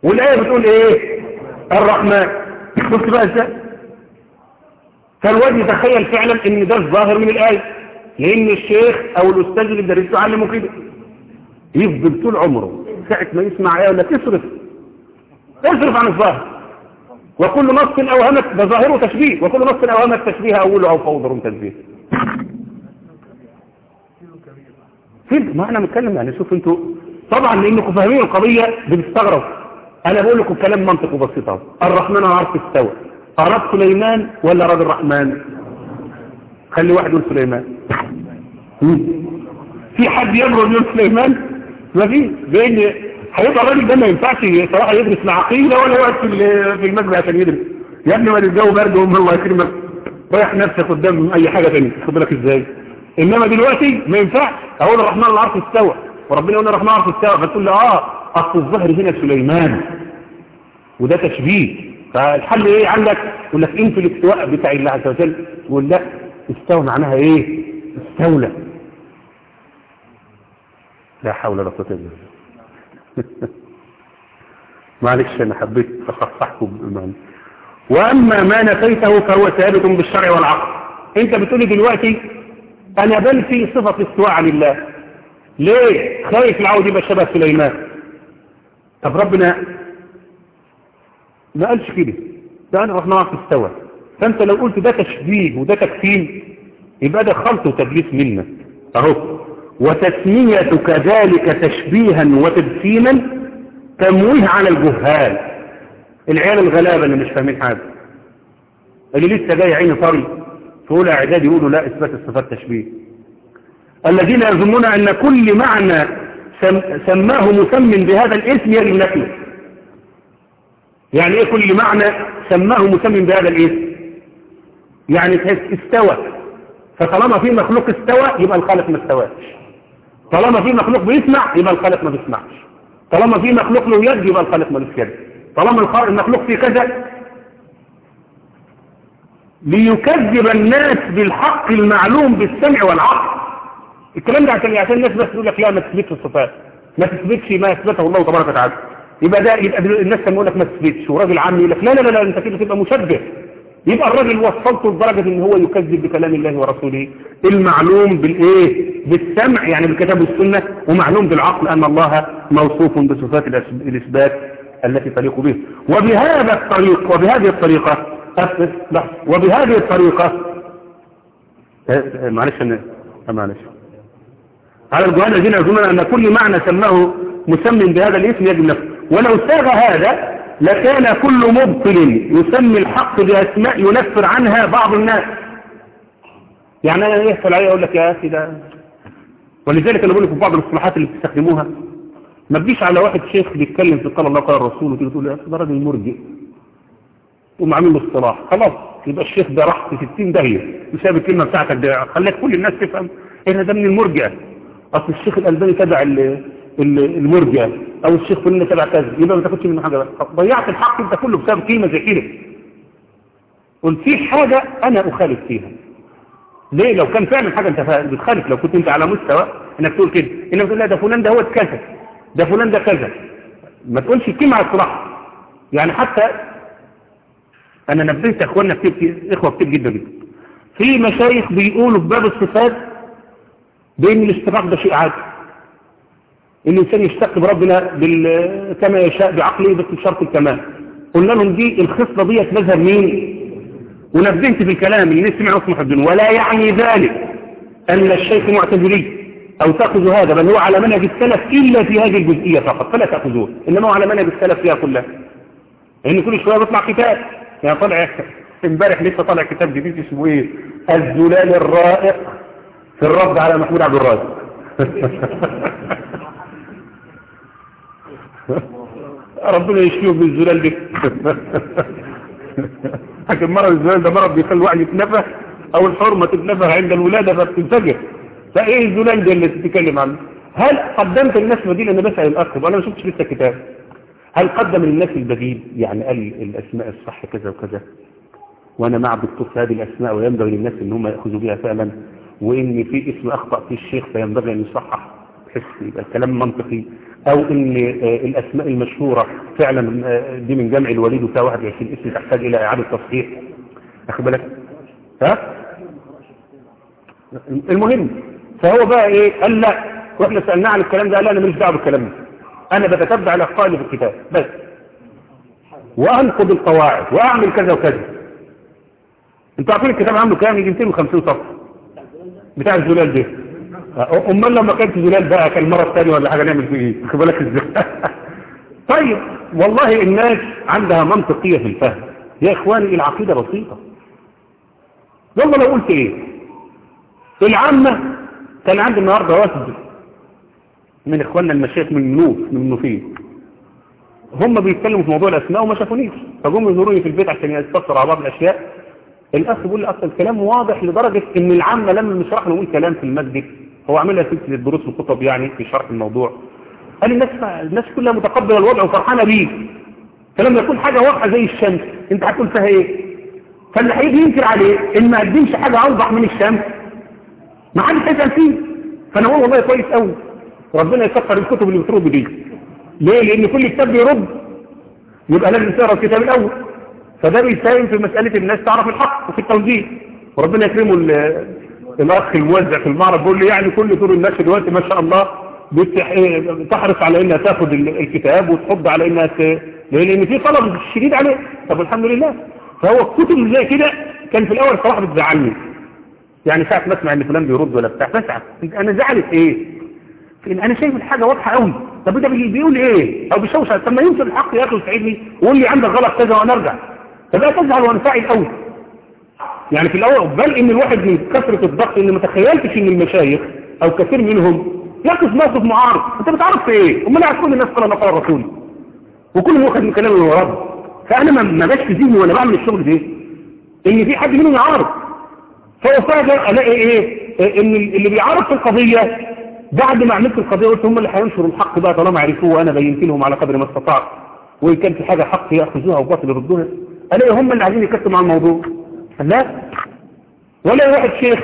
والآية بتقول إيه؟ الرحمن. (coughs) شفت بقى إزاي. فالواد يتخيل فعلا إن ده الظاهر من الآية لأن الشيخ أو الأستاذ اللي درسته علمه كده يفضل طول عمره ساعة ما يسمع آية ولا تصرف اصرف عن الظاهر. وكل نص اوهمت ده ظاهره تشبيه وكل نص اوهمت تشبيه أوله أو فوضر تشبيه فين ما إحنا بنتكلم يعني شوف أنتوا طبعا لانكم فاهمين القضية بتستغرب. أنا بقول لكم كلام منطقي بسيط أهو. الرحمن على العرش استوى. اراد سليمان ولا اراد الرحمن خلي واحد يقول سليمان. في حد يمر يقول سليمان؟ ما في لأن هيبقى الراجل ده ما ينفعش صراحة يدرس العقيده ولا يقعد في في المسجد عشان يدرس. يا ابني ما الجو برد وام الله يكرمك. رايح نفسك قدام أي حاجة ثانية خد بالك إزاي؟ إنما دلوقتي ما ينفعش. أقول الرحمن العرش استوى. وربنا يقول الرحمن العرش استوى. فتقول لي آه أصل الظهر هنا سليمان. وده تشبيه. فالحل إيه؟ عندك يقول لك انت الاستواء بتاع الله عز وجل. تقول لا استوى معناها إيه؟ استولى. لا حول ولا قوة إلا بالله. (laughs) معلش أنا حبيت اصححكم بمعنى وأما ما نفيته فهو ثابت بالشرع والعقل. أنت بتقولي دلوقتي أنا بنفي صفة الاستواء لله ليه؟ خايف العود يبقى شبه سليمان. طب ربنا ما قالش كده. ده أنا رحنا في استوى. فأنت لو قلت ده تشبيه وده تكفين يبقى ده خلط وتدليس منك. أهو. وتسمية كذلك تشبيها وتجسيما تمويه على الجهال. العيال الغلابة اللي مش فاهمين حاجة. اللي لسه جاي عيني طري. في أولى اعداد يقولوا لا إثبات الصفات تشبيه. الذين يظنون أن كل معنى سم سماه مسمى بهذا الاسم يجب نفيه يعني إيه كل معنى سماه مسمى بهذا الاسم؟ يعني استوى. فطالما في مخلوق استوى يبقى الخالق ما استواش. طالما في مخلوق بيسمع يبقى الخالق ما بيسمعش. طالما في مخلوق له يد يبقى الخالق ما له يد طالما المخلوق في كذا ليكذب الناس بالحق المعلوم بالسمع والعقل. الكلام ده عشان عشان الناس بس تقول لك لا ما تثبتش الصفات. ما تثبتش ما اثبته الله تبارك وتعالى. يبقى ده يبقى الناس كانوا يقول لك ما تثبتش وراجل عام يقول لك لا لا, لا انت كده تبقى مشبه. يبقى الراجل وصلته لدرجة إن هو يكذب بكلام الله ورسوله. المعلوم بالإيه؟ بالسمع يعني بالكتاب والسنة ومعلوم بالعقل أن الله موصوف بصفات الإثبات التي تليق به. وبهذا الطريق وبهذه الطريقة وبهذه الطريقة معلش أنا معلش. على الجهال الذين يظنون أن كل معنى سماه مسمى بهذا الاسم يجب نفسه. ولو ساغ هذا لكان كل مبطل يسمي الحق بأسماء ينفر عنها بعض الناس. يعني أنا يحصل علي أقول لك يا أخي ده ولذلك أنا بقول لكم بعض الاصطلاحات اللي بتستخدموها ما تجيش على واحد شيخ بيتكلم في قال الله قال الرسول وتيجي تقول أخي ده راجل مرجئ تقوم عامل له اصطلاح خلاص يبقى الشيخ ده راح في 60 داهية بسبب الكلمة بتاعتك ده خليك كل الناس تفهم إن ده من المرجئة. أصل الشيخ الألباني تبع ال- ال- المرجئة أو الشيخ فلان تبع كذا يبقى ما تاخدش منه حاجة بقى. ضيعت الحق أنت كله بسبب كلمه زي كده. قلت في حاجة أنا أخالف فيها. ليه؟ لو كان فعلا حاجة أنت بتخالف لو كنت أنت على مستوى إنك تقول كده. إنك تقول لا ده فلان ده هو كذا ده فلان ده كذا. ما تقولش الكلمة على الصراحة. يعني حتى أنا نبهت إخواننا كتير كتير- إخوة كتير جدا جدا. في مشايخ بيقولوا في باب الصفات بأن الاشتراك ده شيء عادي. إن الإنسان يشتق بربنا بال... كما يشاء بعقله بس بشرط الكمال. قلنا لهم دي الخصلة ديت مذهب مين؟ ونبهت في الكلام اللي نسمع نصمح الدين ولا يعني ذلك أن الشيخ معتزلي أو تأخذ هذا بل هو على منهج السلف إلا في هذه الجزئية فقط فلا تأخذوه إنما هو على منهج السلف فيها كلها لأن كل شوية بيطلع كتاب. يعني طلع امبارح لسه طالع كتاب جديد اسمه إيه؟ الزلال الرائق في الرد على محمود عبد الرازق. (laughs) ربنا يشفيه بالزلال ده. (laughs) لكن مرض الزلال ده مرض بيخلي الواحد يتنفخ أو الحرمة تتنفخ عند الولادة فبتنفجر. فإيه الزلال ده اللي تتكلم عنه؟ هل قدمت الناس بديل أنا بسأل الأخ وأنا ما شفتش لسه الكتاب هل قدم للناس البديل؟ يعني قال الأسماء الصح كذا وكذا. وأنا مع في هذه الأسماء وينبغي للناس إن هم يأخذوا بها فعلا. وإن في اسم أخطأ فيه الشيخ فينبغي أن يصحح بحيث يبقى الكلام منطقي. أو إن آه، الأسماء المشهورة فعلا آه، دي من جمع الوليد وفيها 21 اسم تحتاج إلى إعادة تصحيح. واخد بالك؟ ها؟ المهم فهو بقى إيه؟ قال لا. وإحنا سألناه عن الكلام ده قال لا أنا ماليش دعوة بالكلام ده. أنا بتتبع الاخطاء في الكتاب. بس. وأنقض القواعد وأعمل كذا وكذا. أنتوا عارفين الكتاب عامله كام؟ يجي 250 صفحة. بتاع الزلال ده. أمال لما كانت زلال بقى كان المره الثانية ولا حاجة نعمل فيه إيه؟ خد بالك إزاي؟ (laughs) طيب والله الناس عندها منطقية في الفهم. يا إخواني العقيدة بسيطة. والله لو قلت إيه؟ العامة كان عندي النهارده وفد من إخواننا المشايخ من النوف من النوفين هم بيتكلموا في موضوع الأسماء وما شافونيش. فجم يزوروني في البيت عشان يستفسروا على بعض الأشياء. الأخ بيقول لي أصلا الكلام واضح لدرجة إن العامة لما نشرح له نقول كلام في المسجد. هو عاملها سلسلة دروس وكتب يعني في شرح الموضوع. قال الناس الناس كلها متقبلة الوضع وفرحانة بيه. فلما يكون حاجة واضحة زي الشمس انت هتقول فيها إيه؟ فاللي هيجي ينكر عليه ان ما قدمش حاجة أوضح من الشمس. ما حدش هيسأل فيه. فأنا أقول والله كويس قوي ربنا يكفر الكتب اللي بترد دي. ليه؟ لأن كل كتاب بيرد. يبقى لازم تقرأ الكتاب الأول. فده بيساهم في مسألة الناس تعرف الحق وفي التوجيه وربنا يكرمه الأخ الموزع في المعرض بيقول لي يعني كل طول الناس دلوقتي ما شاء الله بتح- تحرص على إنها تاخد ال- الكتاب وتحض على إنها؟ لأن في طلب شديد عليه. طب الحمد لله. فهو الكتب زي كده كان في الأول صراحة بتزعلني. يعني ساعة ما أسمع إن فلان بيرد ولا بتاع بسعى أنا زعلت إيه؟ أنا شايف الحاجة واضحة قوي طب ده بي- بيقول إيه؟ أو بيشوش. طب ما يمكن الحق يا أخي ويساعدني ويقول لي عندك غلط كذا وأنا أرجع. فبقى تزعل وانفعل قوي يعني في الأول بل إن الواحد من كثرة الضغط ان ما تخيلتش إن المشايخ أو كثير منهم يقف موقف معارض. أنت بتعرف في إيه؟ أمال قاعد كل الناس قال قال الرسول. وكل واخد من كلامه ورد فأنا ما باش في ذهني وأنا بعمل الشغل ده إن في حد منهم يعارض. فأفاجأ ألاقي إيه؟ إيه إن اللي بيعارض في القضية بعد ما عملت القضية قلت هم اللي هينشروا الحق بقى طالما عرفوه وأنا بينت لهم على قدر ما استطاع. وإن كان في حاجة حق يأخذوها وباطل يردوها. ألاقي هم اللي عايزين يكتموا على الموضوع. لا ولا واحد شيخ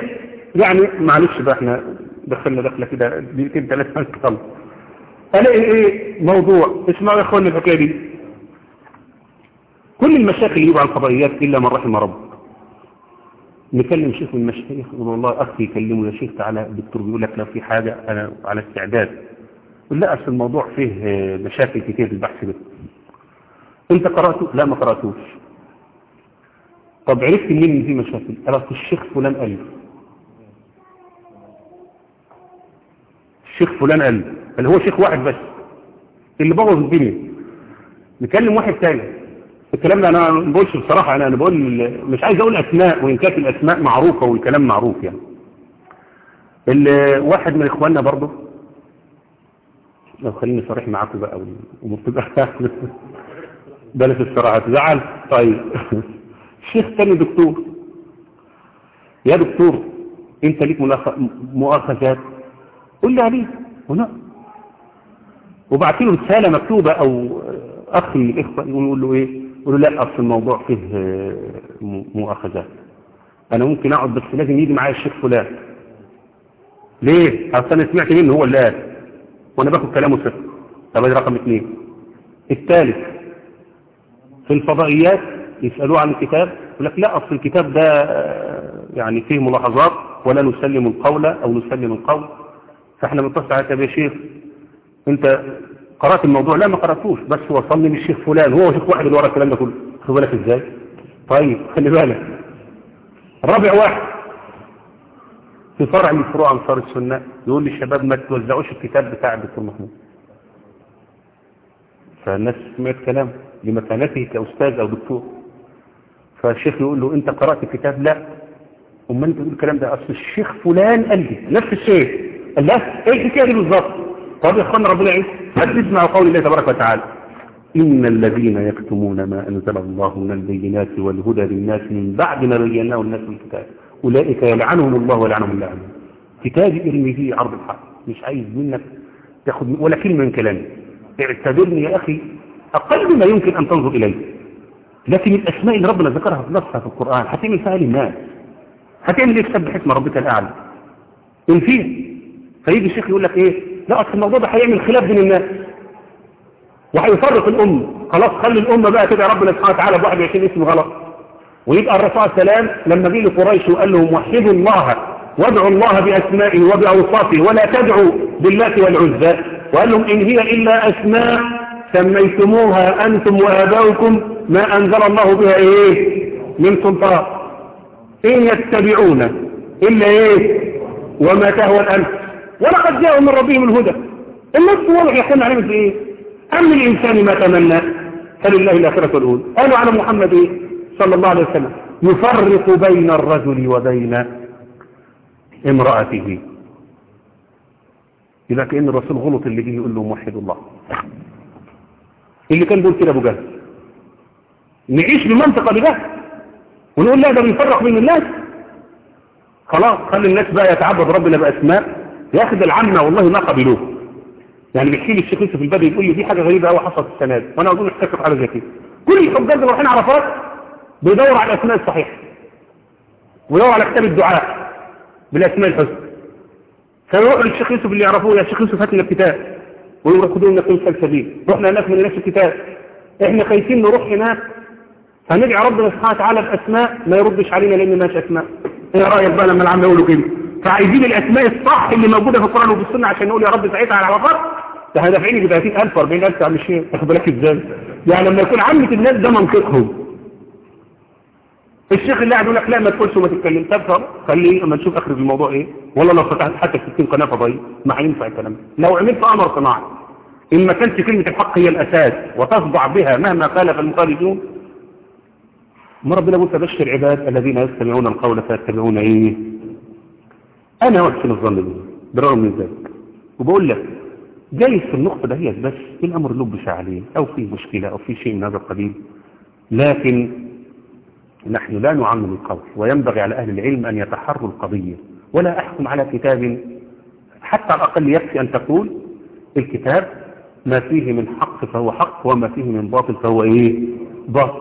يعني معلش بقى إحنا دخلنا دخلة كده دقيقتين ثلاثة نخلص ألاقي إيه؟ موضوع. اسمعوا يا إخواني الحكاية دي. كل المشاكل يجوا على القضائيات إلا من رحم ربك. نكلم شيخ من المشايخ يقول والله أخي يكلمه يا شيخ تعالى الدكتور بيقول لك لو في حاجة أنا على استعداد. لا أصل الموضوع فيه مشاكل كتير البحث ده. أنت قرأته؟ لا ما قرأتوش. طب عرفت منين إن في مشاكل؟ قال أصل الشيخ فلان قال لي. الشيخ فلان قال لي. اللي هو شيخ واحد بس. اللي بوظ الدنيا. نكلم واحد تاني. الكلام ده أنا ما بقولش بصراحة أنا أنا بقول مش عايز أقول أسماء وإن كانت الأسماء معروفة والكلام معروف يعني. واحد من إخواننا برضه. لو خليني صريح معاكم بقى والأمور تبقى (laughs) بلاش الصراحة. تزعل طيب. (laughs) الشيخ تاني دكتور. يا دكتور انت ليك مؤاخذات قول لي عليه. هنا. وبعت له رسالة مكتوبة أو أخ من الإخوة يقول له إيه؟ يقول له لا أصل الموضوع فيه مؤاخذات أنا ممكن أقعد بس لازم يجي معايا الشيخ فلان. ليه؟ أصل أنا سمعت منه هو اللي قال. وأنا باخد كلامه صفر. طب ادي رقم اثنين الثالث في الفضائيات يسألوه عن الكتاب يقول لك لا أصل الكتاب ده يعني فيه ملاحظات ولا نسلم القول أو نسلم القول. فإحنا بنتصل على يا شيخ أنت قرأت الموضوع؟ لا ما قرأتوش بس وصلني للشيخ فلان هو شيخ واحد اللي ورا الكلام ده كله. خد بالك إزاي؟ طيب خلي بالك. رابع واحد في فرع من فروع أنصار السنة يقول للشباب ما توزعوش الكتاب بتاع الدكتور محمود. فالناس سمعت كلام لمكانته كأستاذ أو دكتور. فالشيخ يقول له انت قرأت الكتاب لا. أمال انت تقول الكلام ده؟ أصل الشيخ فلان قال لي. نفس الشيء قال لا. إيه دي بالظبط؟ طب يا اخوانا ربنا يعين هل تسمعوا قول الله تبارك وتعالى. إن الذين يكتمون ما أنزل الله من البينات والهدى للناس من بعد ما بيناه الناس الكتاب أولئك يلعنهم الله ولعنهم اللعنون كتابي ارمي فيه عرض الحق. مش عايز منك تاخد ولا كلمة من كلامي. اعتبرني يا أخي. أقل ما يمكن أن تنظر إليه. لكن الأسماء اللي ربنا ذكرها في نصها في القرآن هتعمل فيها للناس هتعمل إيه تسبح اسم ربك الأعلى؟ إن فيه. فيجي الشيخ يقول لك إيه؟ لا أصل الموضوع ده هيعمل خلاف بين الناس. وهيفرق الأمة. خلاص خلي الأمة بقى كده ربنا سبحانه وتعالى ب 21 اسم غلط. ويبقى الرسول عليه السلام لما جه لقريش وقال لهم وحدوا الله وادعوا الله بأسمائه وبأوصافه ولا تدعوا بالله والعزى. وقال لهم إن هي إلا أسماء سميتموها أنتم وآباؤكم ما أنزل الله بها إيه؟ من سلطان. إن يتبعون إلا إيه؟ وما تهوى الأنفس ولقد جاءوا من ربهم الهدى. النص واضح يحكم عليهم في إيه؟ أم الإنسان ما تمنى فلله الآخرة والأولى. قالوا على محمد إيه؟ صلى الله عليه وسلم يفرق بين الرجل وبين امرأته. إذا كأن الرسول غلط اللي جه يقول له موحد الله. اللي كان بيقول كده أبو جهل. نعيش بمنطقة بجهل. ونقول لا ده بيفرق بين الناس. خلاص خلي الناس بقى يتعبد ربنا بأسماء ياخد العامة والله ما قبلوه. يعني بيحكي لي الشيخ يوسف البدري يقول لي دي حاجة غريبة قوي حصلت السنة دي. وأنا أظن افتكر حاجة زي كده. كل الحجاج اللي رايحين عرفات بيدور على الأسماء الصحيحة. ويدور على كتاب الدعاء بالأسماء الحسنى. فيروح للشيخ يوسف اللي يعرفوه يا شيخ يوسف هات لنا الكتاب. لنا كل سلسبيل رحنا هناك من نفس الكتاب. إحنا خايفين نروح هناك. فندعي ربنا سبحانه وتعالى بأسماء ما يردش علينا لأن ماشي أسماء. إيه رأيك بقى لما العم يقولوا كده؟ فعايزين الأسماء الصح اللي موجودة في القرآن وفي السنة عشان نقول يا رب ساعتها على العلاقات ده دافعين ب 30000 و40000 عم الشيخ واخد بالك إزاي؟ يعني لما يكون عامة الناس ده منطقهم. الشيخ اللي قاعد يقول لك لا ما تقولش وما تتكلمش طب خليه أما نشوف آخر الموضوع إيه. والله لو فتحت حتى 60 قناه فضائيه ما هينفع الكلام. لو عملت أمر صناعي. إن ما كانت كلمة الحق هي الأساس وتصدع بها مهما خالف المخالفون. ما ربنا يقول فبشر العباد الذين يستمعون القول فيتبعون إيه. أنا احسن الظن به بالرغم من ذلك. وبقول لك جايز في النقطة دهيت بس الأمر لبش عليه أو فيه مشكلة أو فيه شيء من هذا القبيل. لكن نحن لا نعمم القول وينبغي على أهل العلم أن يتحروا القضية ولا أحكم على كتاب حتى على الأقل يكفي أن تقول الكتاب ما فيه من حق فهو حق وما فيه من باطل فهو إيه؟ باطل.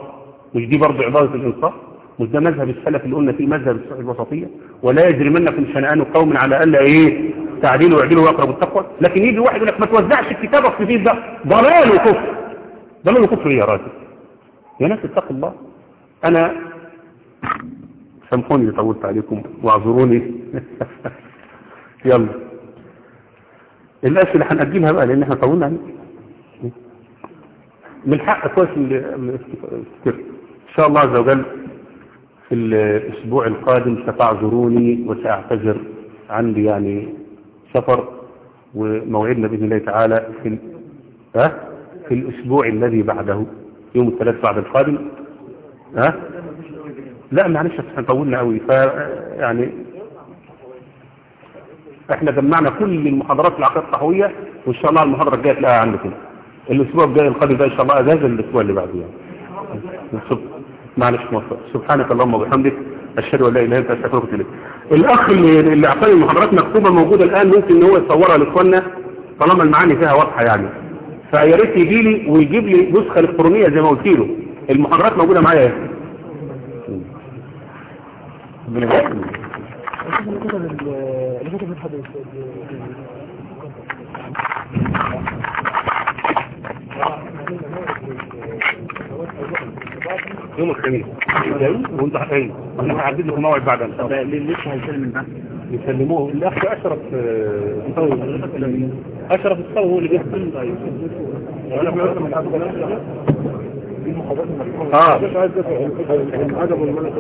مش دي برضه عبارة الإنصاف؟ مش ده مذهب السلف اللي قلنا فيه مذهب الوسطية؟ ولا يجرمنكم شنآن قوم على ألا إيه؟ تعديلوا ويعدلوا ويقربوا التقوى؟ لكن يجي واحد يقول لك ما توزعش الكتاب في فيه ده. ضلال وكفر. ضلال وكفر يا راجل؟ يا ناس اتقوا الله. أنا سامحوني طولت عليكم واعذروني. (laughs) يلا. الأسئلة هنأجلها بقى لأن إحنا طولنا عليك. من حق كويس إن شاء الله عز وجل في الأسبوع القادم ستعذروني وسأعتذر عندي يعني سفر وموعدنا بإذن الله تعالى في ها؟ في الأسبوع الذي بعده. يوم الثلاث بعد القادم. ها؟ لا معلش إحنا طولنا قوي ف يعني إحنا جمعنا كل المحاضرات العقيده الصحوية وإن شاء الله المحاضرة الجاية تلاقيها عندكم. الأسبوع الجاي القادم ده إن شاء الله أجازة الأسبوع اللي بعده يعني. معلش موفق. سبحانك اللهم وبحمدك أشهد أن لا إله إلا أنت أستغفرك وأتوب الأخ اللي اللي أعطاني المحاضرات مكتوبة موجودة الآن ممكن إن هو يصورها لإخواننا طالما المعاني فيها واضحة يعني. فيا ريت يجي لي ويجيب لي نسخة إلكترونية زي ما قلت له. المحاضرات موجودة معايا يوم الخميس جاي وانت حقيقي وأنا هعدد لكم موعد بعد لسه هيسلم بعد؟ يسلموه. الأخ أشرف آه، الصوي أشرف الصوي هو اللي بيحصل آه. عجب الملك